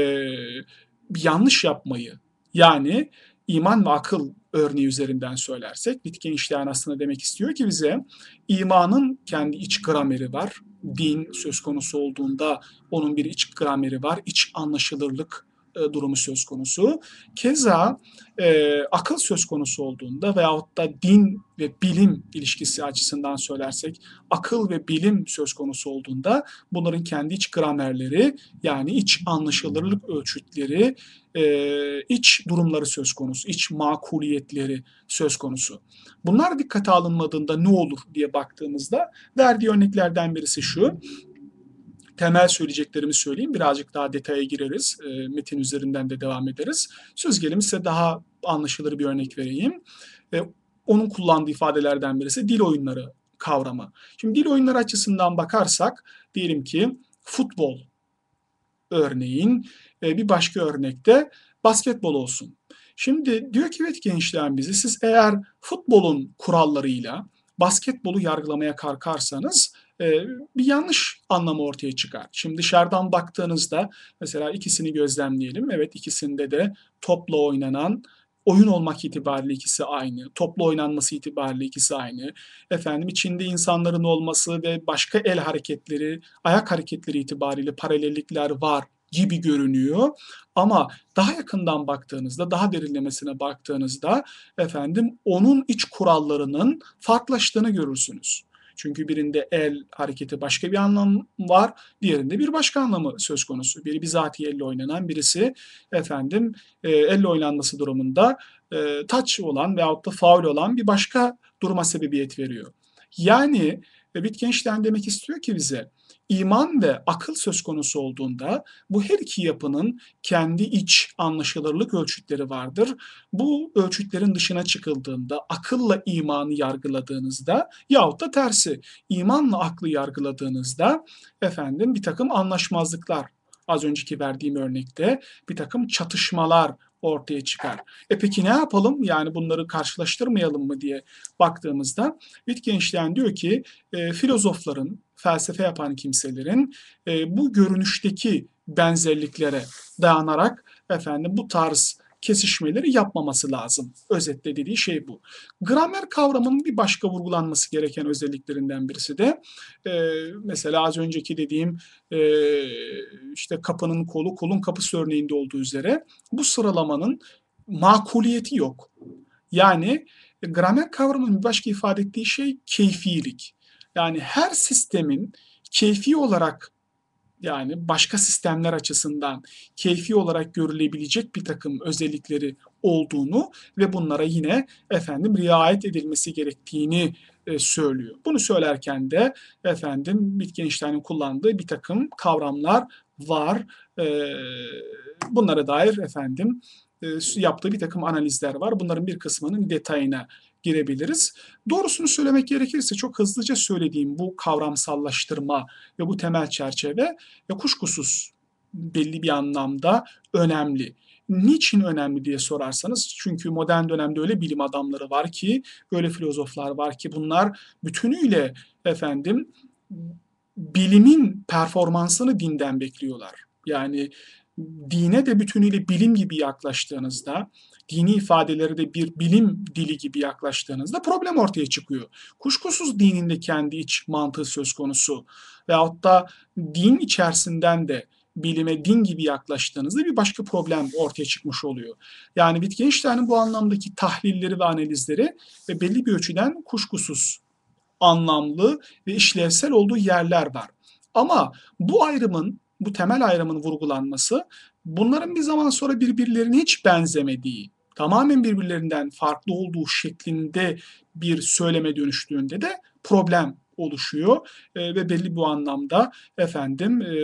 yanlış yapmayı, yani iman ve akıl örneği üzerinden söylersek Wittgenstein aslında demek istiyor ki bize imanın kendi iç grameri var. Din söz konusu olduğunda onun bir iç grameri var. iç anlaşılırlık e, durumu söz konusu. Keza e, akıl söz konusu olduğunda veyahut da din ve bilim ilişkisi açısından söylersek akıl ve bilim söz konusu olduğunda bunların kendi iç gramerleri yani iç anlaşılırlık ölçütleri, e, iç durumları söz konusu, iç makuliyetleri söz konusu. Bunlar dikkate alınmadığında ne olur diye baktığımızda verdiği örneklerden birisi şu temel söyleyeceklerimi söyleyeyim. Birazcık daha detaya gireriz. E, metin üzerinden de devam ederiz. Söz gelimi size daha anlaşılır bir örnek vereyim. E, onun kullandığı ifadelerden birisi dil oyunları kavramı. Şimdi dil oyunları açısından bakarsak diyelim ki futbol örneğin e, bir başka örnekte basketbol olsun. Şimdi diyor ki Wittgenstein bizi siz eğer futbolun kurallarıyla basketbolu yargılamaya kalkarsanız bir yanlış anlamı ortaya çıkar. Şimdi dışarıdan baktığınızda mesela ikisini gözlemleyelim. Evet ikisinde de topla oynanan oyun olmak itibariyle ikisi aynı. Toplu oynanması itibariyle ikisi aynı. Efendim içinde insanların olması ve başka el hareketleri, ayak hareketleri itibariyle paralellikler var gibi görünüyor. Ama daha yakından baktığınızda, daha derinlemesine baktığınızda efendim onun iç kurallarının farklılaştığını görürsünüz. Çünkü birinde el hareketi başka bir anlam var, diğerinde bir başka anlamı söz konusu. Biri bizatihi elle oynanan, birisi efendim e, elle oynanması durumunda e, touch olan veyahut da faul olan bir başka duruma sebebiyet veriyor. Yani Wittgenstein demek istiyor ki bize iman ve akıl söz konusu olduğunda bu her iki yapının kendi iç anlaşılırlık ölçütleri vardır. Bu ölçütlerin dışına çıkıldığında akılla imanı yargıladığınızda yahut da tersi imanla aklı yargıladığınızda efendim bir takım anlaşmazlıklar az önceki verdiğim örnekte bir takım çatışmalar ortaya çıkar. E peki ne yapalım? Yani bunları karşılaştırmayalım mı diye baktığımızda Wittgenstein diyor ki e, filozofların, felsefe yapan kimselerin e, bu görünüşteki benzerliklere dayanarak efendim bu tarz kesişmeleri yapmaması lazım. Özetle dediği şey bu. Gramer kavramının bir başka vurgulanması gereken özelliklerinden birisi de e, mesela az önceki dediğim e, işte kapının kolu, kolun kapısı örneğinde olduğu üzere bu sıralamanın makuliyeti yok. Yani e, gramer kavramının bir başka ifade ettiği şey keyfilik. Yani her sistemin keyfi olarak yani başka sistemler açısından keyfi olarak görülebilecek bir takım özellikleri olduğunu ve bunlara yine efendim riayet edilmesi gerektiğini e, söylüyor. Bunu söylerken de efendim Wittgenstein'in kullandığı bir takım kavramlar var. E, bunlara dair efendim e, yaptığı bir takım analizler var. Bunların bir kısmının detayına girebiliriz. Doğrusunu söylemek gerekirse çok hızlıca söylediğim bu kavramsallaştırma ve bu temel çerçeve ve kuşkusuz belli bir anlamda önemli. Niçin önemli diye sorarsanız çünkü modern dönemde öyle bilim adamları var ki, öyle filozoflar var ki bunlar bütünüyle efendim bilimin performansını dinden bekliyorlar. Yani dine de bütünüyle bilim gibi yaklaştığınızda, dini ifadeleri de bir bilim dili gibi yaklaştığınızda problem ortaya çıkıyor. Kuşkusuz dinin de kendi iç mantığı söz konusu. Veyahut da din içerisinden de bilime din gibi yaklaştığınızda bir başka problem ortaya çıkmış oluyor. Yani Wittgenstein'in bu anlamdaki tahlilleri ve analizleri ve belli bir ölçüden kuşkusuz anlamlı ve işlevsel olduğu yerler var. Ama bu ayrımın, bu temel ayrımın vurgulanması bunların bir zaman sonra birbirlerine hiç benzemediği, tamamen birbirlerinden farklı olduğu şeklinde bir söyleme dönüştüğünde de problem oluşuyor e, ve belli bu anlamda efendim e,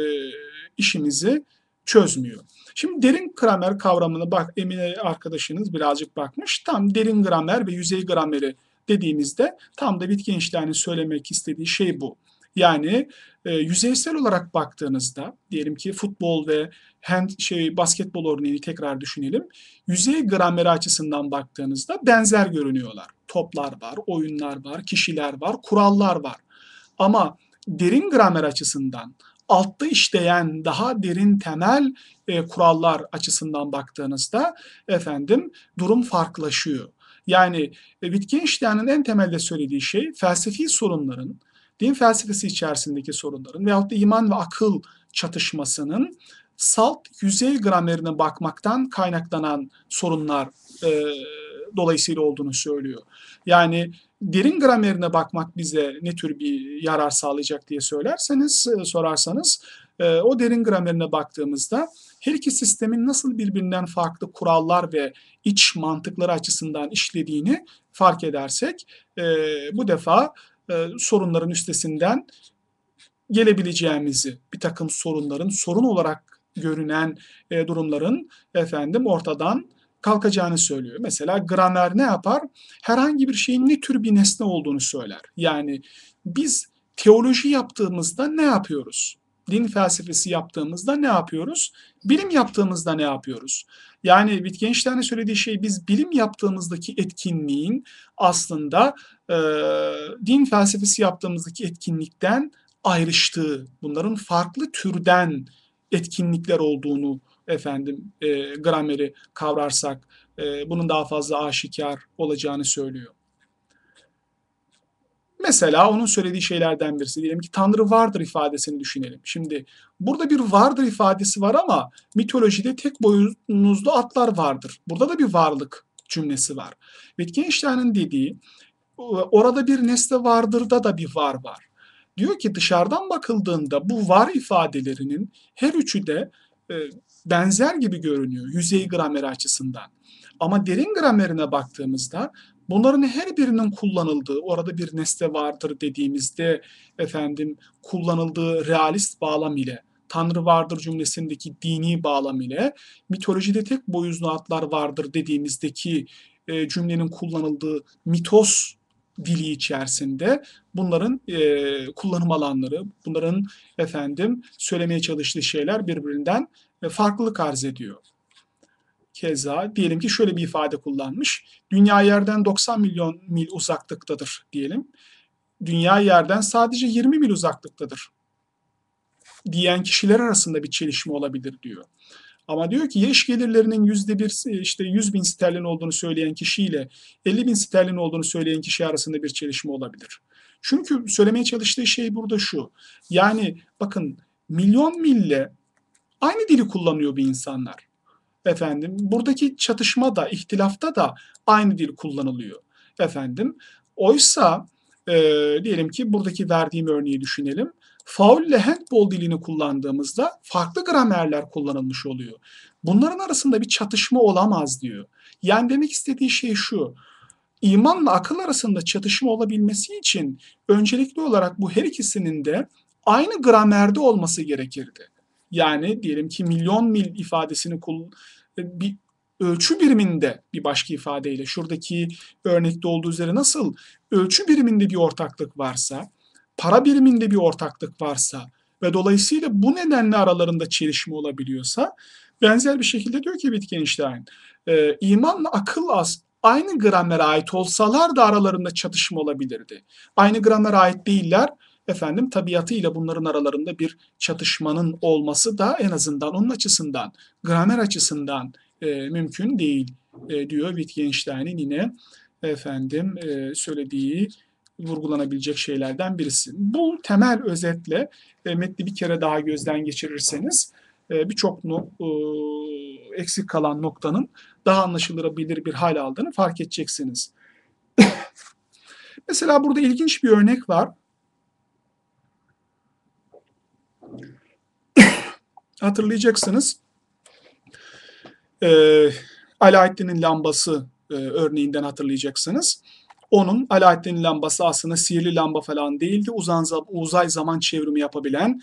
işimizi çözmüyor. Şimdi derin gramer kavramını bak Emine arkadaşınız birazcık bakmış. Tam derin gramer ve yüzey grameri dediğimizde tam da Wittgenstein'in söylemek istediği şey bu. Yani e, yüzeysel olarak baktığınızda diyelim ki futbol ve hand şey basketbol örneğini tekrar düşünelim. Yüzey grameri açısından baktığınızda benzer görünüyorlar. Toplar var, oyunlar var, kişiler var, kurallar var. Ama derin gramer açısından altta işleyen daha derin temel e, kurallar açısından baktığınızda efendim durum farklılaşıyor. Yani e, Wittgenstein'in en temelde söylediği şey felsefi sorunların, din felsefesi içerisindeki sorunların veyahut da iman ve akıl çatışmasının salt yüzey gramerine bakmaktan kaynaklanan sorunlar e, dolayısıyla olduğunu söylüyor. Yani derin gramerine bakmak bize ne tür bir yarar sağlayacak diye söylerseniz, e, sorarsanız e, o derin gramerine baktığımızda her iki sistemin nasıl birbirinden farklı kurallar ve iç mantıkları açısından işlediğini fark edersek e, bu defa sorunların üstesinden gelebileceğimizi, bir takım sorunların sorun olarak görünen durumların efendim ortadan kalkacağını söylüyor. Mesela gramer ne yapar? Herhangi bir şeyin ne tür bir nesne olduğunu söyler. Yani biz teoloji yaptığımızda ne yapıyoruz? Din felsefesi yaptığımızda ne yapıyoruz? Bilim yaptığımızda ne yapıyoruz? Yani Wittgenstein'in söylediği şey biz bilim yaptığımızdaki etkinliğin aslında e, din felsefesi yaptığımızdaki etkinlikten ayrıştığı, bunların farklı türden etkinlikler olduğunu efendim e, grameri kavrarsak e, bunun daha fazla aşikar olacağını söylüyor. Mesela onun söylediği şeylerden birisi diyelim ki Tanrı vardır ifadesini düşünelim. Şimdi burada bir vardır ifadesi var ama mitolojide tek boyunuzlu atlar vardır. Burada da bir varlık cümlesi var. Wittgenstein'in dediği orada bir nesne vardır da da bir var var. Diyor ki dışarıdan bakıldığında bu var ifadelerinin her üçü de e, benzer gibi görünüyor yüzey grameri açısından. Ama derin gramerine baktığımızda bunların her birinin kullanıldığı, orada bir nesne vardır dediğimizde efendim kullanıldığı realist bağlam ile Tanrı vardır cümlesindeki dini bağlam ile mitolojide tek boyuzlu atlar vardır dediğimizdeki e, cümlenin kullanıldığı mitos dili içerisinde bunların e, kullanım alanları, bunların efendim söylemeye çalıştığı şeyler birbirinden e, farklılık arz ediyor. Keza diyelim ki şöyle bir ifade kullanmış. Dünya yerden 90 milyon mil uzaklıktadır diyelim. Dünya yerden sadece 20 mil uzaklıktadır diyen kişiler arasında bir çelişme olabilir diyor. Ama diyor ki ya iş gelirlerinin yüzde bir işte 100 bin sterlin olduğunu söyleyen kişiyle 50 bin sterlin olduğunu söyleyen kişi arasında bir çelişme olabilir. Çünkü söylemeye çalıştığı şey burada şu. Yani bakın milyon mille aynı dili kullanıyor bir insanlar. Efendim buradaki çatışma da ihtilafta da aynı dil kullanılıyor. Efendim oysa e, diyelim ki buradaki verdiğim örneği düşünelim. Faul ile handball dilini kullandığımızda farklı gramerler kullanılmış oluyor. Bunların arasında bir çatışma olamaz diyor. Yani demek istediği şey şu. İmanla akıl arasında çatışma olabilmesi için öncelikli olarak bu her ikisinin de aynı gramerde olması gerekirdi. Yani diyelim ki milyon mil ifadesini bir ölçü biriminde bir başka ifadeyle şuradaki örnekte olduğu üzere nasıl ölçü biriminde bir ortaklık varsa, para biriminde bir ortaklık varsa ve dolayısıyla bu nedenle aralarında çelişme olabiliyorsa benzer bir şekilde diyor ki Wittgenstein, e, imanla akıl az aynı gramere ait olsalar da aralarında çatışma olabilirdi. Aynı gramere ait değiller. Efendim tabiatıyla bunların aralarında bir çatışmanın olması da en azından onun açısından, gramer açısından e, mümkün değil e, diyor Wittgenstein'in yine efendim e, söylediği vurgulanabilecek şeylerden birisi. Bu temel özetle e, metni bir kere daha gözden geçirirseniz e, birçok no, e, eksik kalan noktanın daha anlaşılabilir bir hal aldığını fark edeceksiniz. *laughs* Mesela burada ilginç bir örnek var. Hatırlayacaksınız. Ee, Alaaddin'in lambası e, örneğinden hatırlayacaksınız. Onun Alaaddin'in lambası aslında sihirli lamba falan değildi. Uzan, uzay zaman çevrimi yapabilen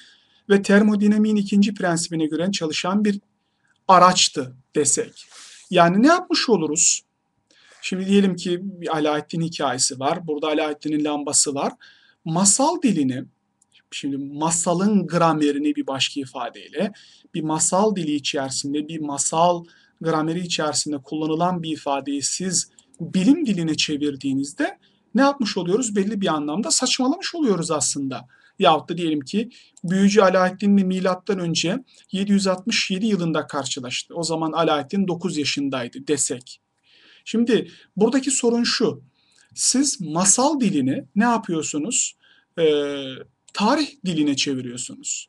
ve termodinamiğin ikinci prensibine göre çalışan bir araçtı desek. Yani ne yapmış oluruz? Şimdi diyelim ki bir Alaaddin hikayesi var. Burada Alaaddin'in lambası var. Masal dilini, şimdi masalın gramerini bir başka ifadeyle, bir masal dili içerisinde, bir masal grameri içerisinde kullanılan bir ifadeyi siz bilim diline çevirdiğinizde ne yapmış oluyoruz? Belli bir anlamda saçmalamış oluyoruz aslında. Yahut da diyelim ki Büyücü Alaaddin'le milattan önce 767 yılında karşılaştı. O zaman Alaaddin 9 yaşındaydı desek. Şimdi buradaki sorun şu. Siz masal dilini ne yapıyorsunuz? Ee, tarih diline çeviriyorsunuz.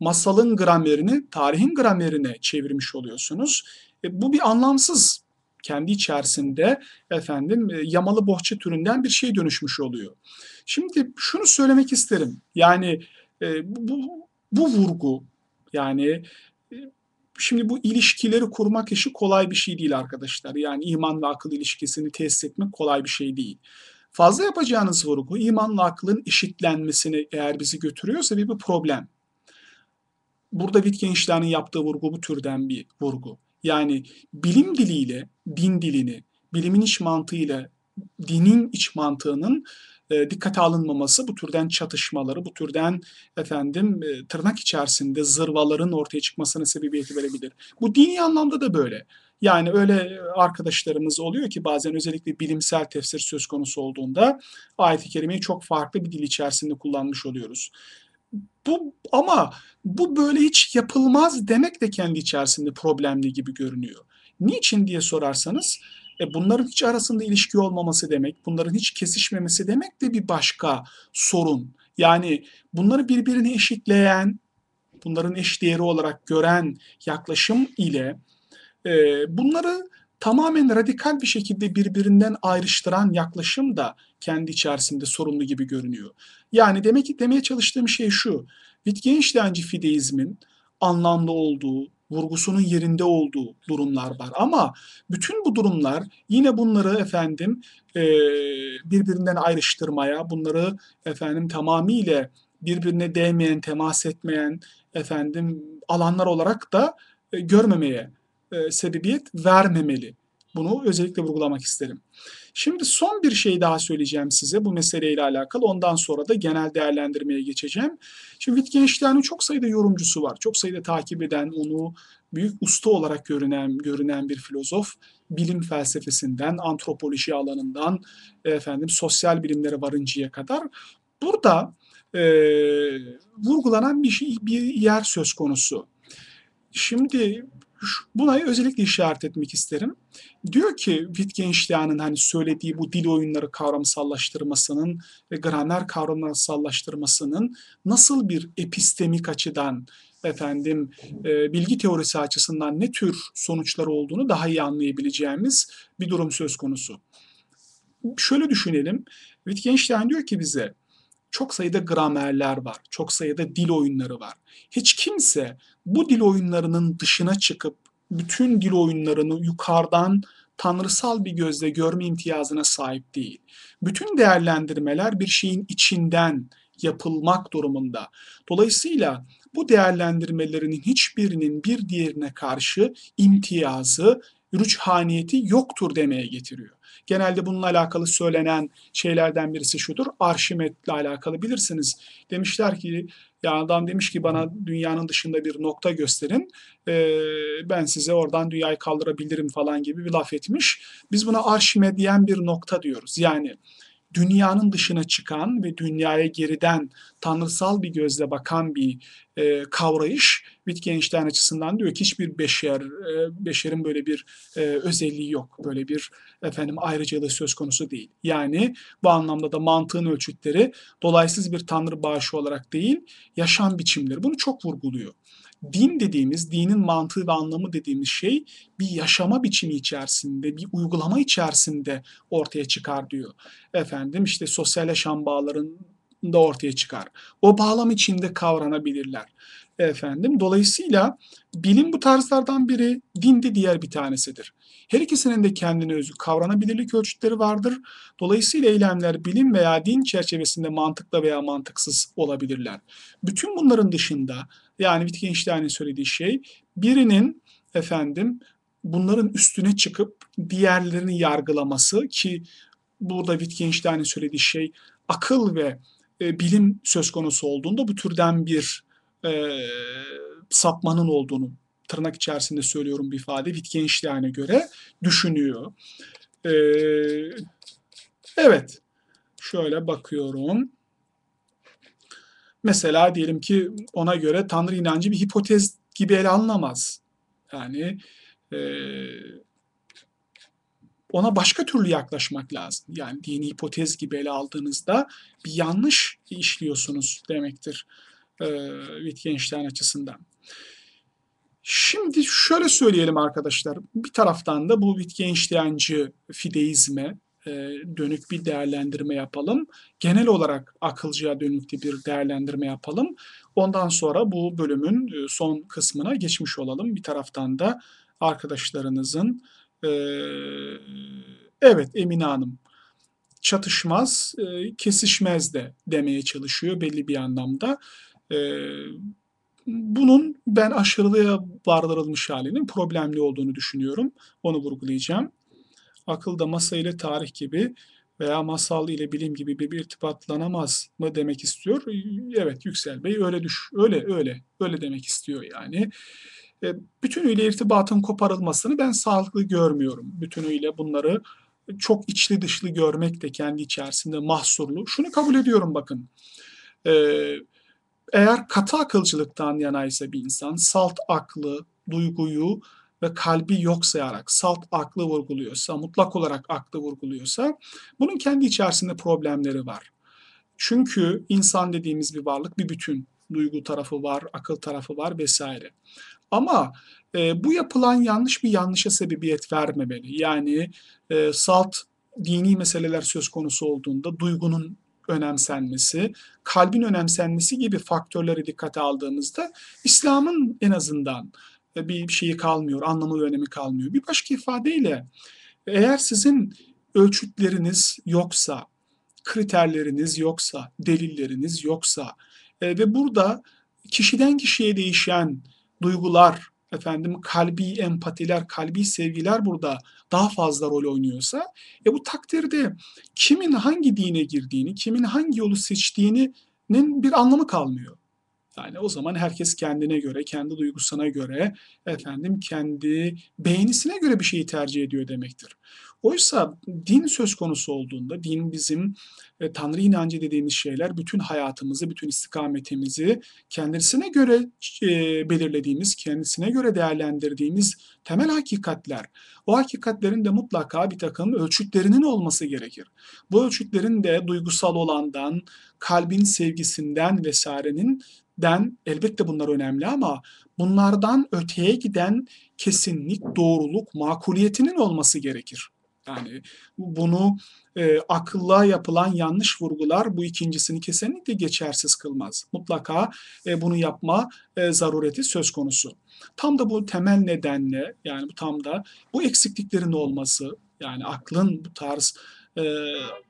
Masalın gramerini tarihin gramerine çevirmiş oluyorsunuz. E, bu bir anlamsız kendi içerisinde efendim e, yamalı bohça türünden bir şey dönüşmüş oluyor. Şimdi şunu söylemek isterim. Yani e, bu, bu vurgu yani e, şimdi bu ilişkileri kurmak işi kolay bir şey değil arkadaşlar. Yani iman ve akıl ilişkisini tesis etmek kolay bir şey değil. Fazla yapacağınız vurgu imanla aklın eşitlenmesine eğer bizi götürüyorsa bir, bir problem. Burada Wittgenstein'in yaptığı vurgu bu türden bir vurgu. Yani bilim diliyle din dilini, bilimin iç mantığıyla dinin iç mantığının e, dikkate alınmaması bu türden çatışmaları, bu türden efendim e, tırnak içerisinde zırvaların ortaya çıkmasına sebebiyet verebilir. Bu dini anlamda da böyle. Yani öyle arkadaşlarımız oluyor ki bazen özellikle bilimsel tefsir söz konusu olduğunda ayet-i kerimeyi çok farklı bir dil içerisinde kullanmış oluyoruz. Bu ama bu böyle hiç yapılmaz demek de kendi içerisinde problemli gibi görünüyor. Niçin diye sorarsanız e bunların hiç arasında ilişki olmaması demek, bunların hiç kesişmemesi demek de bir başka sorun. Yani bunları birbirine eşitleyen, bunların eş değeri olarak gören yaklaşım ile e, bunları tamamen radikal bir şekilde birbirinden ayrıştıran yaklaşım da kendi içerisinde sorunlu gibi görünüyor. Yani demek ki demeye çalıştığım şey şu. Wittgensteinci fideizmin anlamlı olduğu, vurgusunun yerinde olduğu durumlar var. Ama bütün bu durumlar yine bunları efendim e, birbirinden ayrıştırmaya, bunları efendim tamamıyla birbirine değmeyen, temas etmeyen efendim alanlar olarak da e, görmemeye e, sebebiyet vermemeli. Bunu özellikle vurgulamak isterim. Şimdi son bir şey daha söyleyeceğim size bu meseleyle alakalı. Ondan sonra da genel değerlendirmeye geçeceğim. Şimdi Wittgenstein'in çok sayıda yorumcusu var. Çok sayıda takip eden, onu büyük usta olarak görünen görünen bir filozof. Bilim felsefesinden, antropoloji alanından, efendim sosyal bilimlere varıncaya kadar. Burada e, vurgulanan bir şey, bir yer söz konusu. Şimdi buna özellikle işaret etmek isterim. Diyor ki Wittgenstein'in hani söylediği bu dil oyunları kavramsallaştırmasının ve gramer kavramsallaştırmasının nasıl bir epistemik açıdan efendim e, bilgi teorisi açısından ne tür sonuçları olduğunu daha iyi anlayabileceğimiz bir durum söz konusu. şöyle düşünelim. Wittgenstein diyor ki bize çok sayıda gramerler var, çok sayıda dil oyunları var. Hiç kimse bu dil oyunlarının dışına çıkıp bütün dil oyunlarını yukarıdan tanrısal bir gözle görme imtiyazına sahip değil. Bütün değerlendirmeler bir şeyin içinden yapılmak durumunda. Dolayısıyla bu değerlendirmelerinin hiçbirinin bir diğerine karşı imtiyazı, rüçhaniyeti yoktur demeye getiriyor. Genelde bununla alakalı söylenen şeylerden birisi şudur. Arşimet'le alakalı bilirsiniz. Demişler ki ya adam demiş ki bana dünyanın dışında bir nokta gösterin. Ee, ben size oradan dünyayı kaldırabilirim falan gibi bir laf etmiş. Biz buna Arşimet diyen bir nokta diyoruz. Yani dünyanın dışına çıkan ve dünyaya geriden tanrısal bir gözle bakan bir e, kavrayış Wittgenstein açısından diyor ki hiçbir beşer, e, beşerin böyle bir e, özelliği yok. Böyle bir efendim ayrıcalığı söz konusu değil. Yani bu anlamda da mantığın ölçütleri dolaysız bir tanrı bağışı olarak değil, yaşam biçimleri. Bunu çok vurguluyor din dediğimiz, dinin mantığı ve anlamı dediğimiz şey bir yaşama biçimi içerisinde, bir uygulama içerisinde ortaya çıkar diyor. Efendim işte sosyal yaşam bağlarında ortaya çıkar. O bağlam içinde kavranabilirler. Efendim dolayısıyla bilim bu tarzlardan biri, din de diğer bir tanesidir. Her ikisinin de kendine özgü kavranabilirlik ölçütleri vardır. Dolayısıyla eylemler bilim veya din çerçevesinde mantıklı veya mantıksız olabilirler. Bütün bunların dışında yani Wittgenstein'in söylediği şey birinin efendim bunların üstüne çıkıp diğerlerini yargılaması ki burada Wittgenstein'in söylediği şey akıl ve e, bilim söz konusu olduğunda bu türden bir e, sapmanın olduğunu tırnak içerisinde söylüyorum bir ifade Wittgenstein'e göre düşünüyor. E, evet şöyle bakıyorum. Mesela diyelim ki ona göre Tanrı inancı bir hipotez gibi ele alınamaz. Yani e, ona başka türlü yaklaşmak lazım. Yani dini hipotez gibi ele aldığınızda bir yanlış işliyorsunuz demektir e, Wittgenstein açısından. Şimdi şöyle söyleyelim arkadaşlar. Bir taraftan da bu Wittgensteinci fideizme e, dönük bir değerlendirme yapalım. Genel olarak akılcıya dönük bir değerlendirme yapalım. Ondan sonra bu bölümün e, son kısmına geçmiş olalım. Bir taraftan da arkadaşlarınızın e, evet Emine Hanım çatışmaz, kesişmez de demeye çalışıyor belli bir anlamda. Bunun ben aşırılığa vardırılmış halinin problemli olduğunu düşünüyorum. Onu vurgulayacağım akılda masa ile tarih gibi veya masal ile bilim gibi bir, irtibatlanamaz mı demek istiyor? Evet Yüksel Bey öyle düş öyle öyle öyle demek istiyor yani. E, bütünüyle irtibatın koparılmasını ben sağlıklı görmüyorum. Bütünüyle bunları çok içli dışlı görmek de kendi içerisinde mahsurlu. Şunu kabul ediyorum bakın. E, eğer katı akılcılıktan yanaysa bir insan salt aklı, duyguyu ve kalbi yok sayarak salt aklı vurguluyorsa, mutlak olarak aklı vurguluyorsa bunun kendi içerisinde problemleri var. Çünkü insan dediğimiz bir varlık bir bütün. Duygu tarafı var, akıl tarafı var vesaire. Ama e, bu yapılan yanlış bir yanlışa sebebiyet vermemeli. Yani e, salt dini meseleler söz konusu olduğunda duygunun önemsenmesi, kalbin önemsenmesi gibi faktörleri dikkate aldığımızda İslam'ın en azından bir şeyi kalmıyor, anlamı ve önemi kalmıyor. Bir başka ifadeyle eğer sizin ölçütleriniz yoksa, kriterleriniz yoksa, delilleriniz yoksa e, ve burada kişiden kişiye değişen duygular, efendim kalbi empatiler, kalbi sevgiler burada daha fazla rol oynuyorsa, e bu takdirde kimin hangi dine girdiğini, kimin hangi yolu seçtiğinin bir anlamı kalmıyor. Yani o zaman herkes kendine göre, kendi duygusuna göre, efendim kendi beğenisine göre bir şeyi tercih ediyor demektir. Oysa din söz konusu olduğunda, din bizim e, Tanrı inancı dediğimiz şeyler bütün hayatımızı, bütün istikametimizi kendisine göre e, belirlediğimiz, kendisine göre değerlendirdiğimiz temel hakikatler. O hakikatlerin de mutlaka bir takım ölçütlerinin olması gerekir. Bu ölçütlerin de duygusal olandan, kalbin sevgisinden vesairenin den elbette bunlar önemli ama bunlardan öteye giden kesinlik, doğruluk, makuliyetinin olması gerekir. Yani bunu e, akılla yapılan yanlış vurgular bu ikincisini kesinlikle geçersiz kılmaz. Mutlaka e, bunu yapma e, zarureti söz konusu. Tam da bu temel nedenle yani bu tam da bu eksikliklerin olması yani aklın bu tarz e,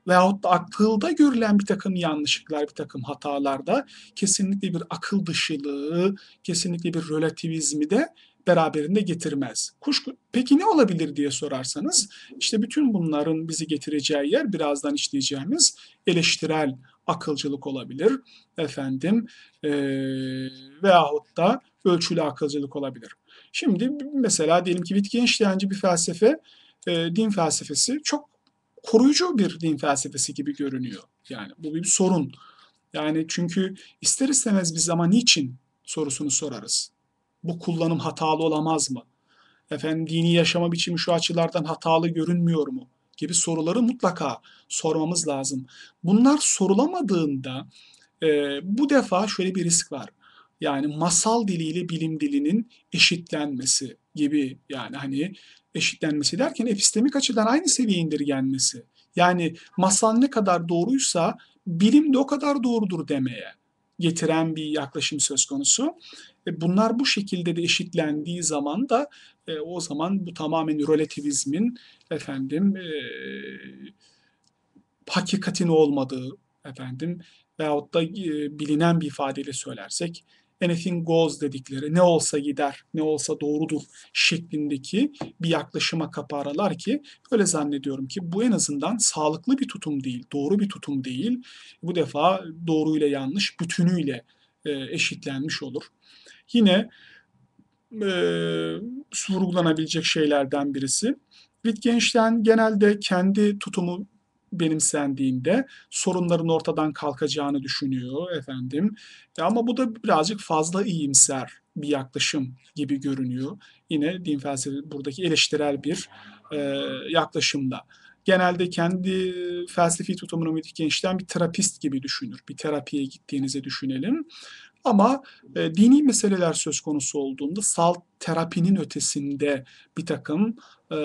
veyahut da akılda görülen bir takım yanlışlıklar, bir takım hatalarda kesinlikle bir akıl dışılığı, kesinlikle bir relativizmi de beraberinde getirmez. Kuşku, peki ne olabilir diye sorarsanız, işte bütün bunların bizi getireceği yer birazdan işleyeceğimiz eleştirel akılcılık olabilir. Efendim e, veyahut da ölçülü akılcılık olabilir. Şimdi mesela diyelim ki Wittgensteinci bir felsefe, e, din felsefesi çok koruyucu bir din felsefesi gibi görünüyor. Yani bu bir sorun. Yani çünkü ister istemez bir zaman niçin sorusunu sorarız. Bu kullanım hatalı olamaz mı? Efendim dini yaşama biçimi şu açılardan hatalı görünmüyor mu? Gibi soruları mutlaka sormamız lazım. Bunlar sorulamadığında e, bu defa şöyle bir risk var. Yani masal diliyle bilim dilinin eşitlenmesi gibi yani hani eşitlenmesi derken epistemik açıdan aynı seviyeye indirgenmesi. Yani masal ne kadar doğruysa bilim de o kadar doğrudur demeye getiren bir yaklaşım söz konusu. E, bunlar bu şekilde de eşitlendiği zaman da e, o zaman bu tamamen relativizmin efendim e, hakikatin olmadığı efendim veyahut da e, bilinen bir ifadeyle söylersek anything goes dedikleri ne olsa gider, ne olsa doğrudur şeklindeki bir yaklaşıma kaparalar ki öyle zannediyorum ki bu en azından sağlıklı bir tutum değil, doğru bir tutum değil. Bu defa doğruyla yanlış bütünüyle e, eşitlenmiş olur. Yine e, vurgulanabilecek şeylerden birisi Wittgenstein genelde kendi tutumu benimsendiğinde sorunların ortadan kalkacağını düşünüyor efendim. E ama bu da birazcık fazla iyimser bir yaklaşım gibi görünüyor. Yine din felsefesi buradaki eleştirel bir e, yaklaşımda. Genelde kendi felsefi tutumunu Wittgenstein bir terapist gibi düşünür. Bir terapiye gittiğinizi düşünelim. Ama e, dini meseleler söz konusu olduğunda salt terapinin ötesinde bir takım e,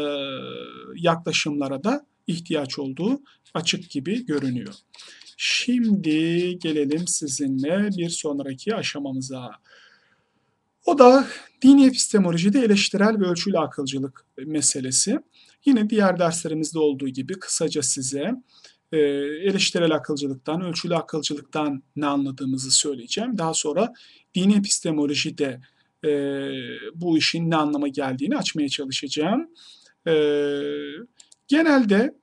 yaklaşımlara da ihtiyaç olduğu açık gibi görünüyor. Şimdi gelelim sizinle bir sonraki aşamamıza. O da dini epistemolojide eleştirel ve ölçülü akılcılık meselesi. Yine diğer derslerimizde olduğu gibi kısaca size e, eleştirel akılcılıktan, ölçülü akılcılıktan ne anladığımızı söyleyeceğim. Daha sonra dini epistemolojide e, bu işin ne anlama geldiğini açmaya çalışacağım. E, genelde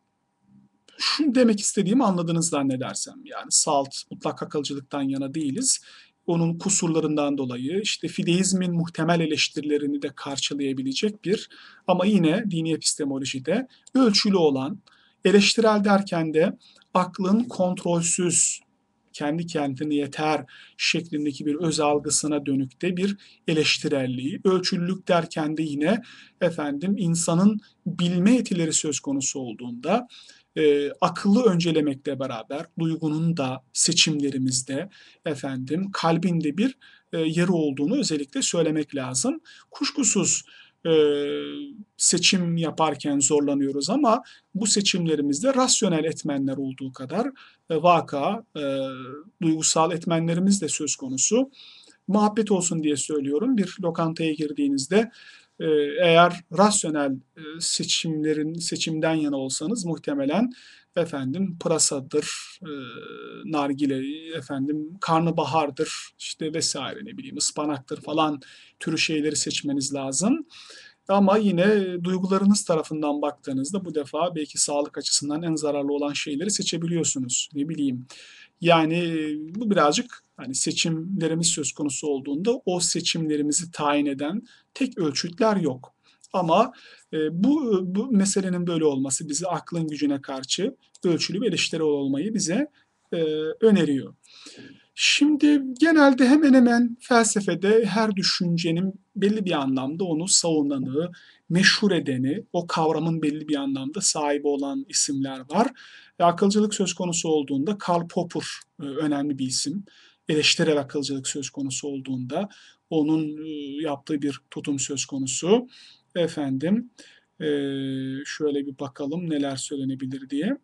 şunu demek istediğimi anladınız zannedersem. Yani salt, mutlak akılcılıktan yana değiliz. Onun kusurlarından dolayı işte fideizmin muhtemel eleştirilerini de karşılayabilecek bir ama yine dini epistemolojide ölçülü olan, eleştirel derken de aklın kontrolsüz, kendi kendine yeter şeklindeki bir öz algısına dönük de bir eleştirelliği. Ölçülülük derken de yine efendim insanın bilme etileri söz konusu olduğunda e, akıllı öncelemekle beraber duygunun da seçimlerimizde efendim kalbinde bir e, yeri olduğunu özellikle söylemek lazım. Kuşkusuz e, seçim yaparken zorlanıyoruz ama bu seçimlerimizde rasyonel etmenler olduğu kadar e, vaka, e, duygusal etmenlerimiz de söz konusu. Muhabbet olsun diye söylüyorum. Bir lokantaya girdiğinizde ee, eğer rasyonel e, seçimlerin seçimden yana olsanız muhtemelen efendim pırasadır, e, nargile, efendim karnabahardır, işte vesaire ne bileyim ıspanaktır falan türü şeyleri seçmeniz lazım. Ama yine duygularınız tarafından baktığınızda bu defa belki sağlık açısından en zararlı olan şeyleri seçebiliyorsunuz. Ne bileyim. Yani bu birazcık hani seçimlerimiz söz konusu olduğunda o seçimlerimizi tayin eden tek ölçütler yok. Ama bu, bu meselenin böyle olması bizi aklın gücüne karşı ölçülü ve olmayı bize e, öneriyor. Şimdi genelde hemen hemen felsefede her düşüncenin belli bir anlamda onu savunanı, meşhur edeni, o kavramın belli bir anlamda sahibi olan isimler var. E, akılcılık söz konusu olduğunda Karl Popper e, önemli bir isim. Eleştirel akılcılık söz konusu olduğunda onun e, yaptığı bir tutum söz konusu. Efendim Ee, şöyle bir bakalım neler söylenebilir diye.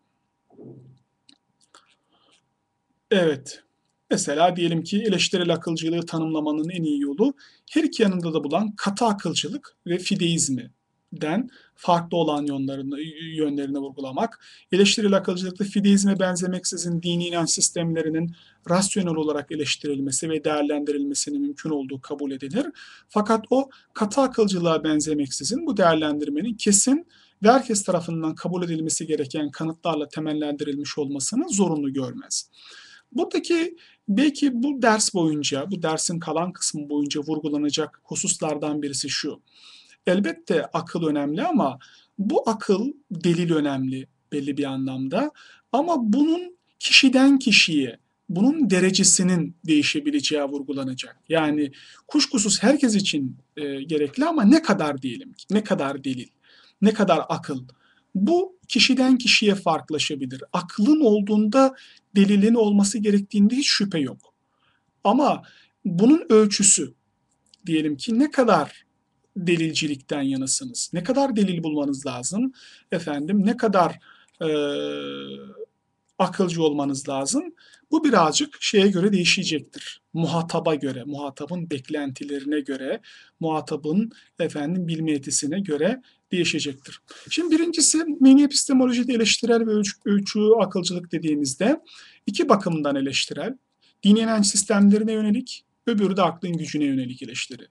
Evet. Mesela diyelim ki eleştirel akılcılığı tanımlamanın en iyi yolu her iki yanında da bulan katı akılcılık ve fideizmi den farklı olan yönlerini, yönlerini vurgulamak, eleştirel akılcılıkta fideizme benzemeksizin dini inanç sistemlerinin rasyonel olarak eleştirilmesi ve değerlendirilmesinin mümkün olduğu kabul edilir. Fakat o katı akılcılığa benzemeksizin bu değerlendirmenin kesin ve herkes tarafından kabul edilmesi gereken kanıtlarla temellendirilmiş olmasını zorunlu görmez. Buradaki belki bu ders boyunca, bu dersin kalan kısmı boyunca vurgulanacak hususlardan birisi şu. Elbette akıl önemli ama bu akıl delil önemli belli bir anlamda. Ama bunun kişiden kişiye, bunun derecesinin değişebileceği vurgulanacak. Yani kuşkusuz herkes için e, gerekli ama ne kadar diyelim ki, ne kadar delil, ne kadar akıl. Bu kişiden kişiye farklılaşabilir. Aklın olduğunda delilin olması gerektiğinde hiç şüphe yok. Ama bunun ölçüsü diyelim ki ne kadar delilcilikten yanasınız? Ne kadar delil bulmanız lazım? Efendim ne kadar e, akılcı olmanız lazım? Bu birazcık şeye göre değişecektir. Muhataba göre, muhatabın beklentilerine göre, muhatabın efendim bilme yetisine göre değişecektir. Şimdi birincisi mini epistemolojide eleştirel ve ölçü, ölçü akılcılık dediğimizde iki bakımdan eleştirel. Dini inanç sistemlerine yönelik, öbürü de aklın gücüne yönelik eleştiri.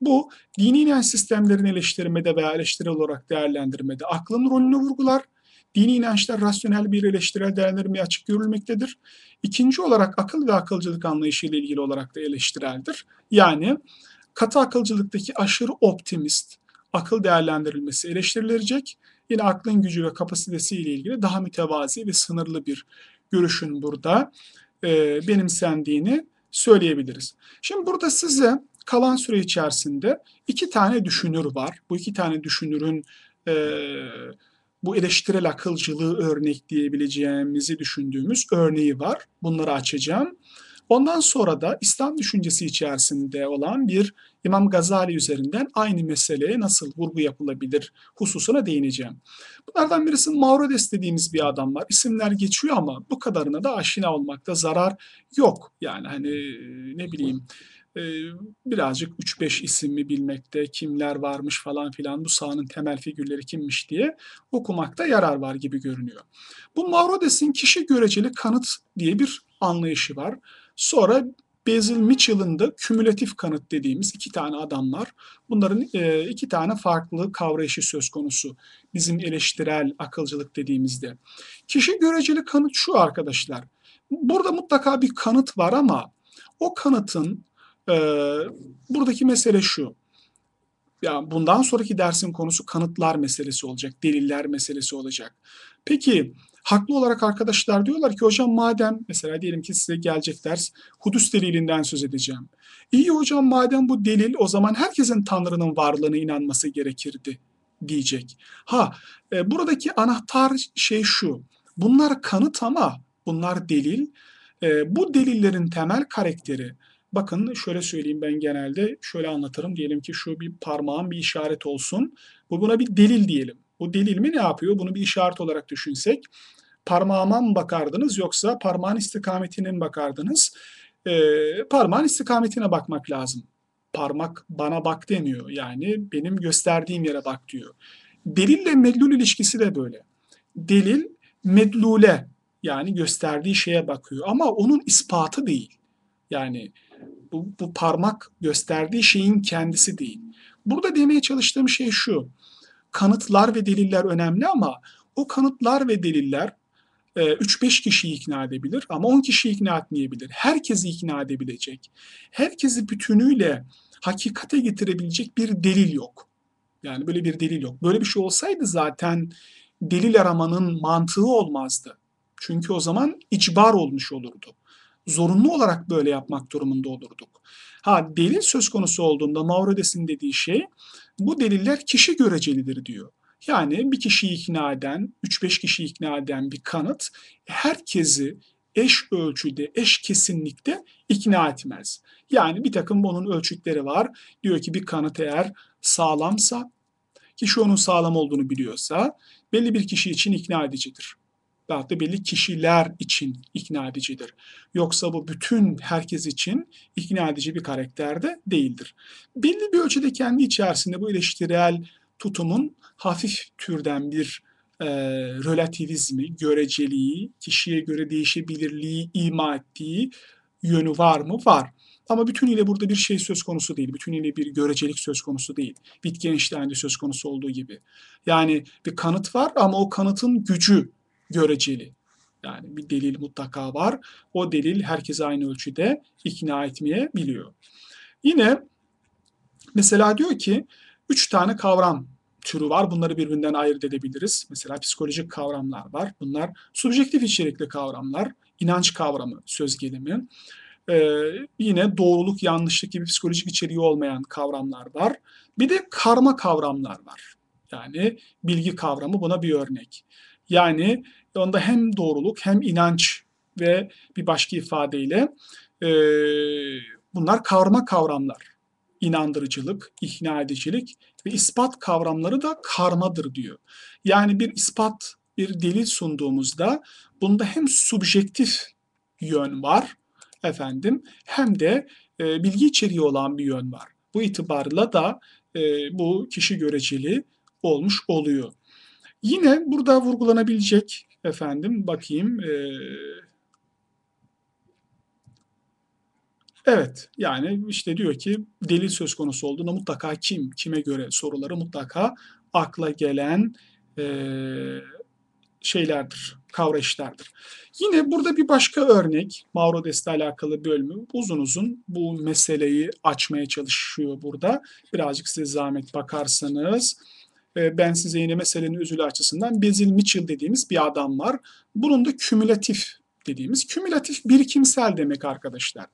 Bu dini inanç sistemlerini eleştirmede veya eleştirel olarak değerlendirmede aklın rolünü vurgular. Dini inançlar rasyonel bir eleştirel değerlendirmeye açık görülmektedir. İkinci olarak akıl ve akılcılık anlayışı ile ilgili olarak da eleştireldir. Yani katı akılcılıktaki aşırı optimist akıl değerlendirilmesi eleştirilecek. Yine aklın gücü ve kapasitesi ile ilgili daha mütevazi ve sınırlı bir görüşün burada e, benimsendiğini söyleyebiliriz. Şimdi burada size kalan süre içerisinde iki tane düşünür var. Bu iki tane düşünürün e, bu eleştirel akılcılığı örnekleyebileceğimizi düşündüğümüz örneği var. Bunları açacağım. Ondan sonra da İslam düşüncesi içerisinde olan bir İmam Gazali üzerinden aynı meseleye nasıl vurgu yapılabilir hususuna değineceğim. Bunlardan birisi Maurides dediğimiz bir adam var. İsimler geçiyor ama bu kadarına da aşina olmakta zarar yok. Yani hani ne bileyim birazcık 3-5 ismi bilmekte, kimler varmış falan filan, bu sahanın temel figürleri kimmiş diye okumakta yarar var gibi görünüyor. Bu Maurodes'in kişi göreceli kanıt diye bir anlayışı var. Sonra Basil Mitchell'ın da kümülatif kanıt dediğimiz iki tane adam var. Bunların iki tane farklı kavrayışı söz konusu. Bizim eleştirel akılcılık dediğimizde. Kişi göreceli kanıt şu arkadaşlar. Burada mutlaka bir kanıt var ama o kanıtın ee, buradaki mesele şu. Ya bundan sonraki dersin konusu kanıtlar meselesi olacak, deliller meselesi olacak. Peki haklı olarak arkadaşlar diyorlar ki hocam madem mesela diyelim ki size gelecek ders Hudus delilinden söz edeceğim. İyi hocam madem bu delil o zaman herkesin Tanrı'nın varlığına inanması gerekirdi diyecek. Ha e, buradaki anahtar şey şu. Bunlar kanıt ama bunlar delil. E, bu delillerin temel karakteri Bakın şöyle söyleyeyim ben genelde şöyle anlatırım. Diyelim ki şu bir parmağın bir işaret olsun. Bu buna bir delil diyelim. Bu delil mi ne yapıyor? Bunu bir işaret olarak düşünsek. Parmağıma mı bakardınız yoksa parmağın istikametine mi bakardınız? Ee, parmağın istikametine bakmak lazım. Parmak bana bak demiyor. Yani benim gösterdiğim yere bak diyor. Delille medlul ilişkisi de böyle. Delil medlule yani gösterdiği şeye bakıyor ama onun ispatı değil. Yani bu, bu parmak gösterdiği şeyin kendisi değil. Burada demeye çalıştığım şey şu. Kanıtlar ve deliller önemli ama o kanıtlar ve deliller 3-5 e, kişiyi ikna edebilir ama 10 kişiyi ikna etmeyebilir. Herkesi ikna edebilecek. Herkesi bütünüyle hakikate getirebilecek bir delil yok. Yani böyle bir delil yok. Böyle bir şey olsaydı zaten delil aramanın mantığı olmazdı. Çünkü o zaman icbar olmuş olurdu zorunlu olarak böyle yapmak durumunda olurduk. Ha delil söz konusu olduğunda Maurodes'in dediği şey bu deliller kişi görecelidir diyor. Yani bir kişiyi ikna eden, 3-5 kişiyi ikna eden bir kanıt herkesi eş ölçüde, eş kesinlikte ikna etmez. Yani bir takım bunun ölçütleri var. Diyor ki bir kanıt eğer sağlamsa, kişi onun sağlam olduğunu biliyorsa belli bir kişi için ikna edicidir. Veyahut da belli kişiler için ikna edicidir. Yoksa bu bütün herkes için ikna edici bir karakterde değildir. Belli bir ölçüde kendi içerisinde bu eleştirel tutumun hafif türden bir e, relativizmi, göreceliği, kişiye göre değişebilirliği ima ettiği yönü var mı? Var. Ama bütünüyle burada bir şey söz konusu değil. Bütünüyle bir görecelik söz konusu değil. Wittgenstein'de söz konusu olduğu gibi. Yani bir kanıt var ama o kanıtın gücü göreceli. Yani bir delil mutlaka var. O delil herkese aynı ölçüde ikna etmeye biliyor. Yine mesela diyor ki üç tane kavram türü var. Bunları birbirinden ayırt edebiliriz. Mesela psikolojik kavramlar var. Bunlar subjektif içerikli kavramlar. inanç kavramı, söz gelimi. Ee, yine doğruluk, yanlışlık gibi psikolojik içeriği olmayan kavramlar var. Bir de karma kavramlar var. Yani bilgi kavramı buna bir örnek. Yani onda hem doğruluk hem inanç ve bir başka ifadeyle e, bunlar karma kavramlar. İnandırıcılık, ikna edicilik ve ispat kavramları da karmadır diyor. Yani bir ispat, bir delil sunduğumuzda bunda hem subjektif yön var efendim hem de e, bilgi içeriği olan bir yön var. Bu itibarla da e, bu kişi göreceli olmuş oluyor. Yine burada vurgulanabilecek efendim bakayım e, Evet yani işte diyor ki delil söz konusu olduğunda mutlaka kim, kime göre soruları mutlaka akla gelen e, şeylerdir, kavrayışlardır. Yine burada bir başka örnek, Mauro Deste alakalı bölümü uzun uzun bu meseleyi açmaya çalışıyor burada. Birazcık size zahmet bakarsanız ben size yine meselenin özülü açısından Basil Mitchell dediğimiz bir adam var. Bunun da kümülatif dediğimiz, kümülatif birikimsel demek arkadaşlar.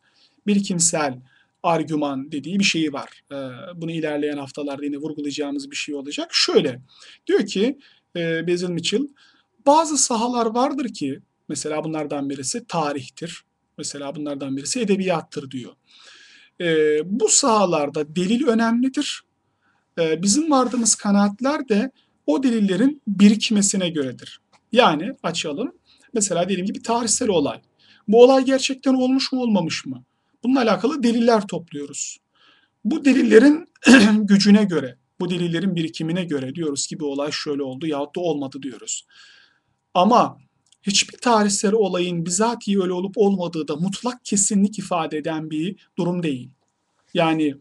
Birikimsel argüman dediği bir şeyi var. E, bunu ilerleyen haftalarda yine vurgulayacağımız bir şey olacak. Şöyle, diyor ki e, Basil Mitchell, bazı sahalar vardır ki, mesela bunlardan birisi tarihtir, mesela bunlardan birisi edebiyattır diyor. Bu sahalarda delil önemlidir ee, bizim vardığımız kanaatler de o delillerin birikmesine göredir. Yani açalım. Mesela diyelim ki bir tarihsel olay. Bu olay gerçekten olmuş mu olmamış mı? Bununla alakalı deliller topluyoruz. Bu delillerin *clears throat* gücüne göre, bu delillerin birikimine göre diyoruz ki bu olay şöyle oldu yahut da olmadı diyoruz. Ama hiçbir tarihsel olayın bizatihi öyle olup olmadığı da mutlak kesinlik ifade eden bir durum değil. Yani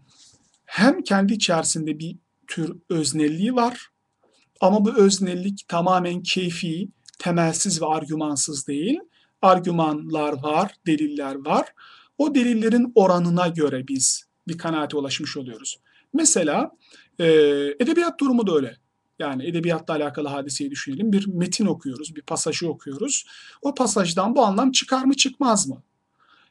hem kendi içerisinde bir tür öznelliği var. Ama bu öznellik tamamen keyfi, temelsiz ve argümansız değil. Argümanlar var, deliller var. O delillerin oranına göre biz bir kanaate ulaşmış oluyoruz. Mesela e, edebiyat durumu da öyle. Yani edebiyatla alakalı hadiseyi düşünelim. Bir metin okuyoruz, bir pasajı okuyoruz. O pasajdan bu anlam çıkar mı çıkmaz mı?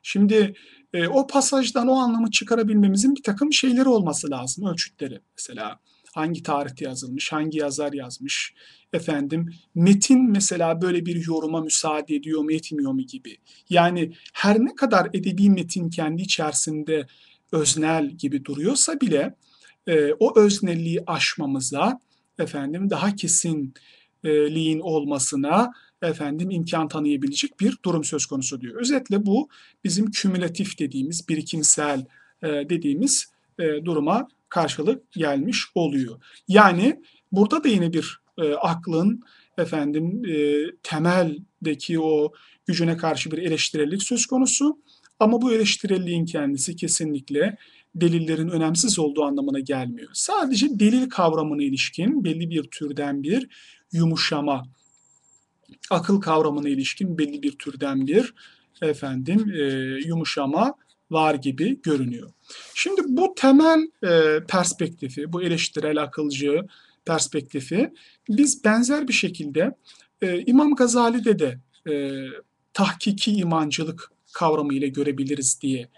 Şimdi e, o pasajdan o anlamı çıkarabilmemizin bir takım şeyleri olması lazım, ölçütleri. Mesela hangi tarihte yazılmış, hangi yazar yazmış, efendim metin mesela böyle bir yoruma müsaade ediyor mu etmiyor mu gibi. Yani her ne kadar edebi metin kendi içerisinde öznel gibi duruyorsa bile e, o öznelliği aşmamıza efendim daha kesinliğin olmasına efendim imkan tanıyabilecek bir durum söz konusu diyor. Özetle bu bizim kümülatif dediğimiz, birikimsel e, dediğimiz e, duruma karşılık gelmiş oluyor. Yani burada da yine bir e, aklın efendim e, temeldeki o gücüne karşı bir eleştirellik söz konusu. Ama bu eleştirelliğin kendisi kesinlikle delillerin önemsiz olduğu anlamına gelmiyor. Sadece delil kavramına ilişkin belli bir türden bir yumuşama, akıl kavramına ilişkin belli bir türden bir efendim e, yumuşama var gibi görünüyor. Şimdi bu temel e, perspektifi, bu eleştirel akılcı perspektifi biz benzer bir şekilde e, İmam Gazali'de de e, tahkiki imancılık kavramı ile görebiliriz diye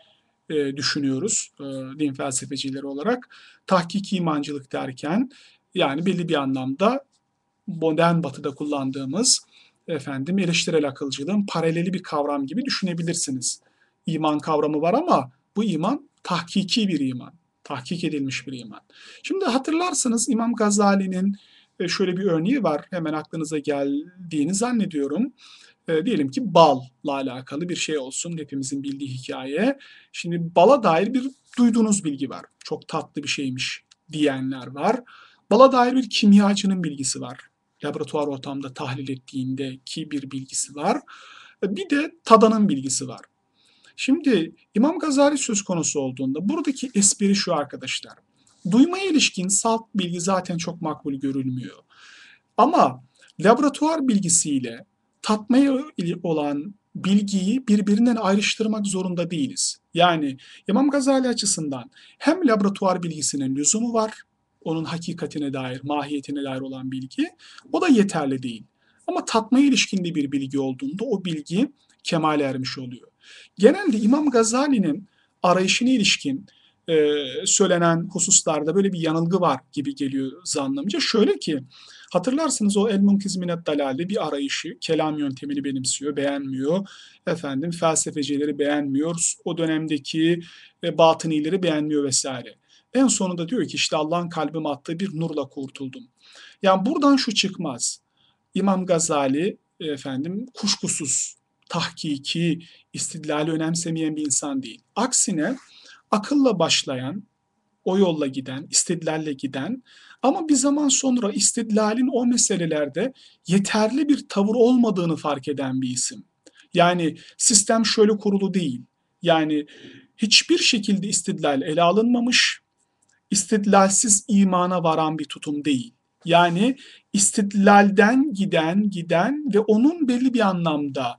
e, düşünüyoruz e, din felsefecileri olarak. Tahkiki imancılık derken yani belli bir anlamda modern batıda kullandığımız efendim eleştirel akılcılığın paraleli bir kavram gibi düşünebilirsiniz. İman kavramı var ama bu iman tahkiki bir iman. Tahkik edilmiş bir iman. Şimdi hatırlarsınız İmam Gazali'nin e, şöyle bir örneği var. Hemen aklınıza geldiğini zannediyorum. E, diyelim ki balla alakalı bir şey olsun. Hepimizin bildiği hikaye. Şimdi bala dair bir duyduğunuz bilgi var. Çok tatlı bir şeymiş diyenler var. Bala dair bir kimyacının bilgisi var. Laboratuvar ortamda tahlil ettiğindeki bir bilgisi var. E, bir de tadanın bilgisi var. Şimdi İmam Gazali söz konusu olduğunda buradaki espri şu arkadaşlar. Duymaya ilişkin salt bilgi zaten çok makbul görülmüyor. Ama laboratuvar bilgisiyle tatmaya olan bilgiyi birbirinden ayrıştırmak zorunda değiliz. Yani İmam Gazali açısından hem laboratuvar bilgisinin lüzumu var, onun hakikatine dair, mahiyetine dair olan bilgi, o da yeterli değil. Ama tatmaya ilişkinde bir bilgi olduğunda o bilgi kemale ermiş oluyor. Genelde İmam Gazali'nin arayışına ilişkin e, söylenen hususlarda böyle bir yanılgı var gibi geliyor zannımca. Şöyle ki hatırlarsınız o El Munkiz Minet Dalal'de bir arayışı, kelam yöntemini benimsiyor, beğenmiyor. Efendim felsefecileri beğenmiyor, o dönemdeki e, batınileri beğenmiyor vesaire. En sonunda diyor ki işte Allah'ın kalbime attığı bir nurla kurtuldum. Yani buradan şu çıkmaz. İmam Gazali efendim kuşkusuz tahkiki, istidlali önemsemeyen bir insan değil. Aksine akılla başlayan, o yolla giden, istidlalle giden ama bir zaman sonra istidlalin o meselelerde yeterli bir tavır olmadığını fark eden bir isim. Yani sistem şöyle kurulu değil. Yani hiçbir şekilde istidlal ele alınmamış, istidlalsiz imana varan bir tutum değil. Yani istidlalden giden giden ve onun belli bir anlamda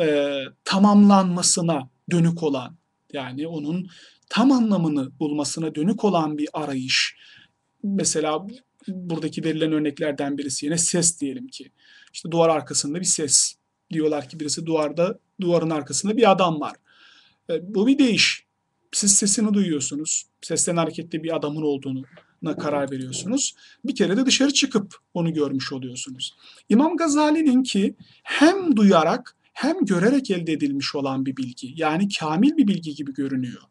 e, tamamlanmasına dönük olan yani onun tam anlamını bulmasına dönük olan bir arayış. Mesela buradaki verilen örneklerden birisi yine ses diyelim ki. İşte duvar arkasında bir ses. Diyorlar ki birisi duvarda, duvarın arkasında bir adam var. E, bu bir değiş. Siz sesini duyuyorsunuz. Sesten hareketli bir adamın olduğunu karar veriyorsunuz. Bir kere de dışarı çıkıp onu görmüş oluyorsunuz. İmam Gazali'nin ki hem duyarak hem görerek elde edilmiş olan bir bilgi. Yani kamil bir bilgi gibi görünüyor.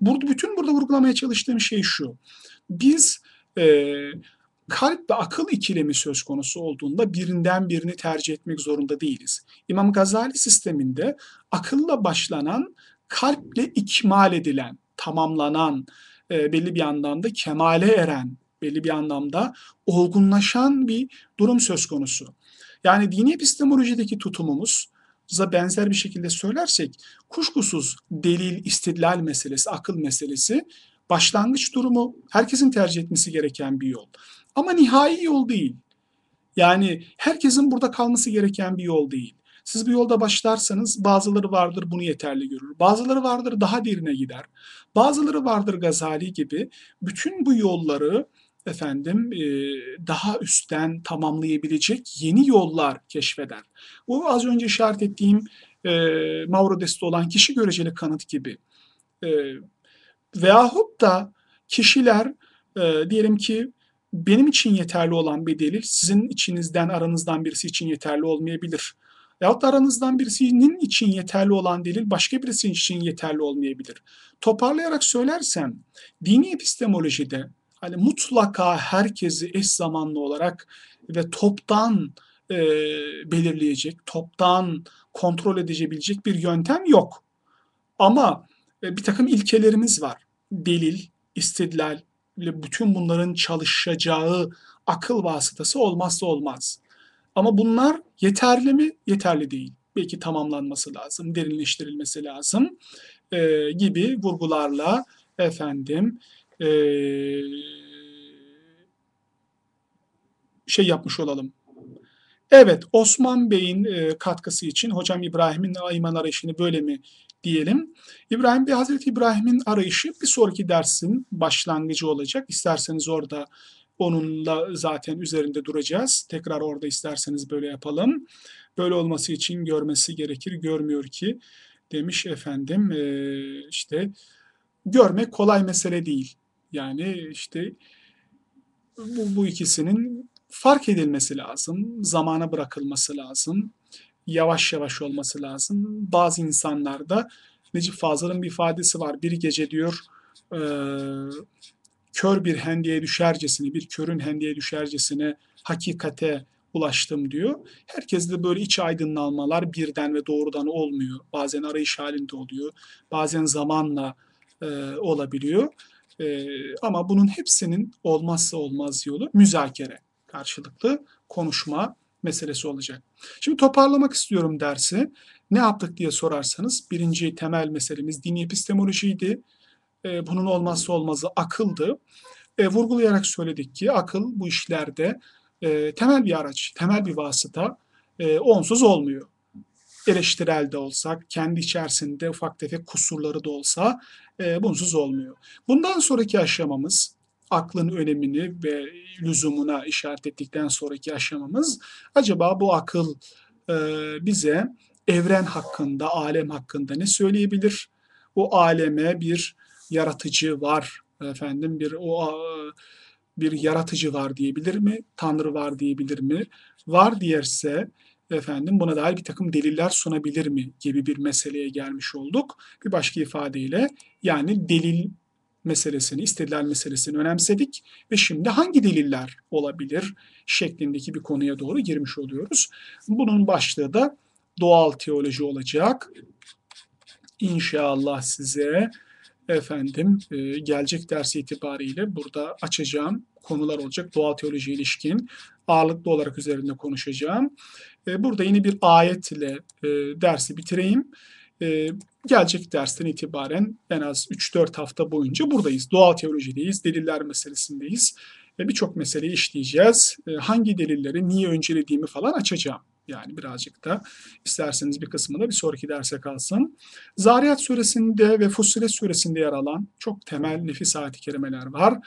Burada, bütün burada vurgulamaya çalıştığım şey şu. Biz e, kalp ve akıl ikilemi söz konusu olduğunda birinden birini tercih etmek zorunda değiliz. İmam Gazali sisteminde akılla başlanan, kalple ikmal edilen, tamamlanan, e, belli bir anlamda kemale eren, belli bir anlamda olgunlaşan bir durum söz konusu. Yani dini epistemolojideki tutumumuz benzer bir şekilde söylersek kuşkusuz delil, istidlal meselesi, akıl meselesi başlangıç durumu herkesin tercih etmesi gereken bir yol. Ama nihai yol değil. Yani herkesin burada kalması gereken bir yol değil. Siz bu yolda başlarsanız bazıları vardır bunu yeterli görür. Bazıları vardır daha derine gider. Bazıları vardır Gazali gibi bütün bu yolları efendim e, daha üstten tamamlayabilecek yeni yollar keşfeder. Bu az önce işaret ettiğim e, Mauro Deste olan kişi göreceli kanıt gibi. E, veyahut da kişiler e, diyelim ki benim için yeterli olan bir delil sizin içinizden aranızdan birisi için yeterli olmayabilir. Veyahut da aranızdan birisinin için yeterli olan delil başka birisi için yeterli olmayabilir. Toparlayarak söylersem dini epistemolojide hani mutlaka herkesi eş zamanlı olarak ve toptan e, belirleyecek, toptan kontrol edebilecek bir yöntem yok. Ama e, bir takım ilkelerimiz var. Delil, istidlal bütün bunların çalışacağı akıl vasıtası olmazsa olmaz. Ama bunlar yeterli mi? Yeterli değil. Belki tamamlanması lazım, derinleştirilmesi lazım e, gibi vurgularla efendim e, şey yapmış olalım. Evet, Osman Bey'in e, katkısı için hocam İbrahim'in iman arayışını böyle mi diyelim. İbrahim Bey, Hazreti İbrahim'in arayışı bir sonraki dersin başlangıcı olacak. İsterseniz orada onunla zaten üzerinde duracağız. Tekrar orada isterseniz böyle yapalım. Böyle olması için görmesi gerekir, görmüyor ki demiş efendim e, işte görmek kolay mesele değil. Yani işte bu, bu ikisinin fark edilmesi lazım, zamana bırakılması lazım, yavaş yavaş olması lazım. Bazı insanlarda Necip Fazıl'ın bir ifadesi var. Bir gece diyor e, kör bir hendeye düşercesine, bir körün hendeye düşercesine hakikate ulaştım diyor. Herkes de böyle iç aydınlanmalar birden ve doğrudan olmuyor. Bazen arayış halinde oluyor. Bazen zamanla e, olabiliyor. E, ama bunun hepsinin olmazsa olmaz yolu müzakere, karşılıklı konuşma meselesi olacak. Şimdi toparlamak istiyorum dersi. Ne yaptık diye sorarsanız birinci temel meselemiz dini epistemolojiydi. E, bunun olmazsa olmazı akıldı. E, vurgulayarak söyledik ki akıl bu işlerde e, temel bir araç, temel bir vasıta e, onsuz olmuyor. Eleştirel de olsak, kendi içerisinde ufak tefek kusurları da olsa e, bunsuz olmuyor. Bundan sonraki aşamamız aklın önemini ve lüzumuna işaret ettikten sonraki aşamamız acaba bu akıl e, bize evren hakkında, alem hakkında ne söyleyebilir? O aleme bir yaratıcı var efendim bir o bir yaratıcı var diyebilir mi? Tanrı var diyebilir mi? Var diyerse efendim buna dair bir takım deliller sunabilir mi gibi bir meseleye gelmiş olduk. Bir başka ifadeyle yani delil meselesini, istediler meselesini önemsedik ve şimdi hangi deliller olabilir şeklindeki bir konuya doğru girmiş oluyoruz. Bunun başlığı da doğal teoloji olacak. İnşallah size efendim e, gelecek ders itibariyle burada açacağım konular olacak. Doğal teoloji ilişkin ağırlıklı olarak üzerinde konuşacağım. E, burada yine bir ayet ile e, dersi bitireyim. Gelecek dersten itibaren en az 3-4 hafta boyunca buradayız. Doğal teolojideyiz, deliller meselesindeyiz. Birçok meseleyi işleyeceğiz. Hangi delilleri niye öncelediğimi falan açacağım. Yani birazcık da isterseniz bir kısmı da bir sonraki derse kalsın. Zariyat suresinde ve Fussilet suresinde yer alan çok temel nefis ayet-i kerimeler var.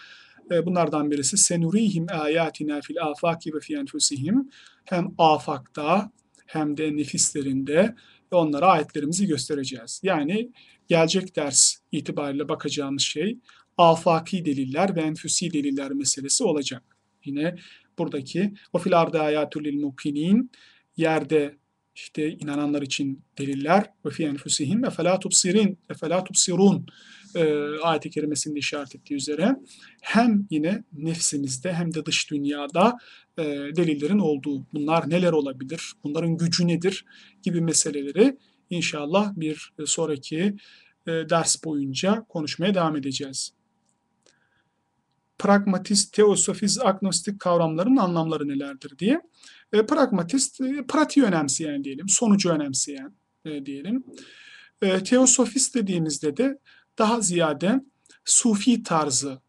E, bunlardan birisi senurihim ayatina fil afaki ve fi enfusihim hem afakta hem de nefislerinde onlara ayetlerimizi göstereceğiz. Yani gelecek ders itibariyle bakacağımız şey afaki deliller ve enfüsi deliller meselesi olacak. Yine buradaki o fil ayatul mukinin yerde işte inananlar için deliller ve fi enfusihim ve felâ tubsirin ve felâ tubsirun e, ayet-i kerimesinde işaret ettiği üzere hem yine nefsimizde hem de dış dünyada e, delillerin olduğu bunlar neler olabilir, bunların gücü nedir gibi meseleleri inşallah bir sonraki e, ders boyunca konuşmaya devam edeceğiz. Pragmatist, teosofist, agnostik kavramların anlamları nelerdir diye. E, pragmatist, e, pratiği önemseyen diyelim, sonucu önemseyen e, diyelim. E, teosofist dediğimizde de daha ziyade sufi tarzı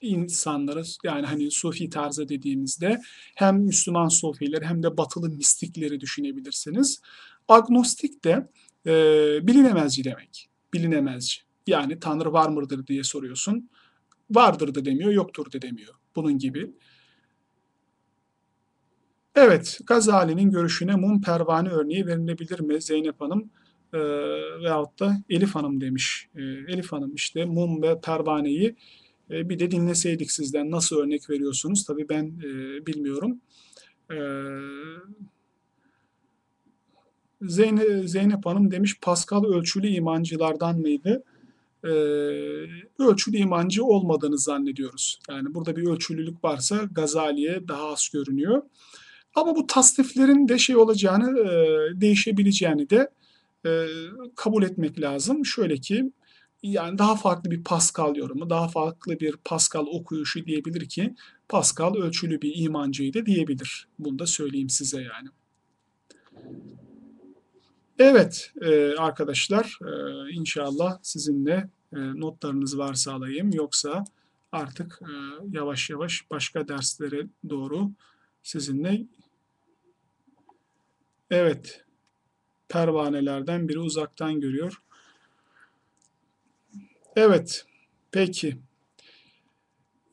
insanları yani hani sufi tarzı dediğimizde hem Müslüman sufiler hem de batılı mistikleri düşünebilirsiniz. Agnostik de e, bilinemezci demek. Bilinemezci. Yani Tanrı var mıdır diye soruyorsun. Vardır da demiyor, yoktur da demiyor. Bunun gibi. Evet, Gazali'nin görüşüne mum pervane örneği verilebilir mi Zeynep Hanım e, veyahut da Elif Hanım demiş. E, Elif Hanım işte mum ve pervaneyi e, bir de dinleseydik sizden nasıl örnek veriyorsunuz? Tabii ben e, bilmiyorum. E, Zeynep, Zeynep Hanım demiş Pascal ölçülü imancılardan mıydı? E, ölçülü imancı olmadığını zannediyoruz. Yani burada bir ölçülülük varsa Gazali'ye daha az görünüyor. Ama bu tasniflerin de şey olacağını, e, değişebileceğini de e, kabul etmek lazım. Şöyle ki yani daha farklı bir Pascal yorumu, daha farklı bir Pascal okuyuşu diyebilir ki Pascal ölçülü bir imancıydı diyebilir. Bunu da söyleyeyim size yani. Evet e, arkadaşlar e, inşallah sizinle e, notlarınız varsa alayım yoksa artık e, yavaş yavaş başka derslere doğru sizinle Evet pervanelerden biri uzaktan görüyor. Evet, peki.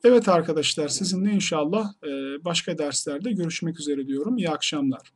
Evet arkadaşlar sizinle inşallah başka derslerde görüşmek üzere diyorum. İyi akşamlar.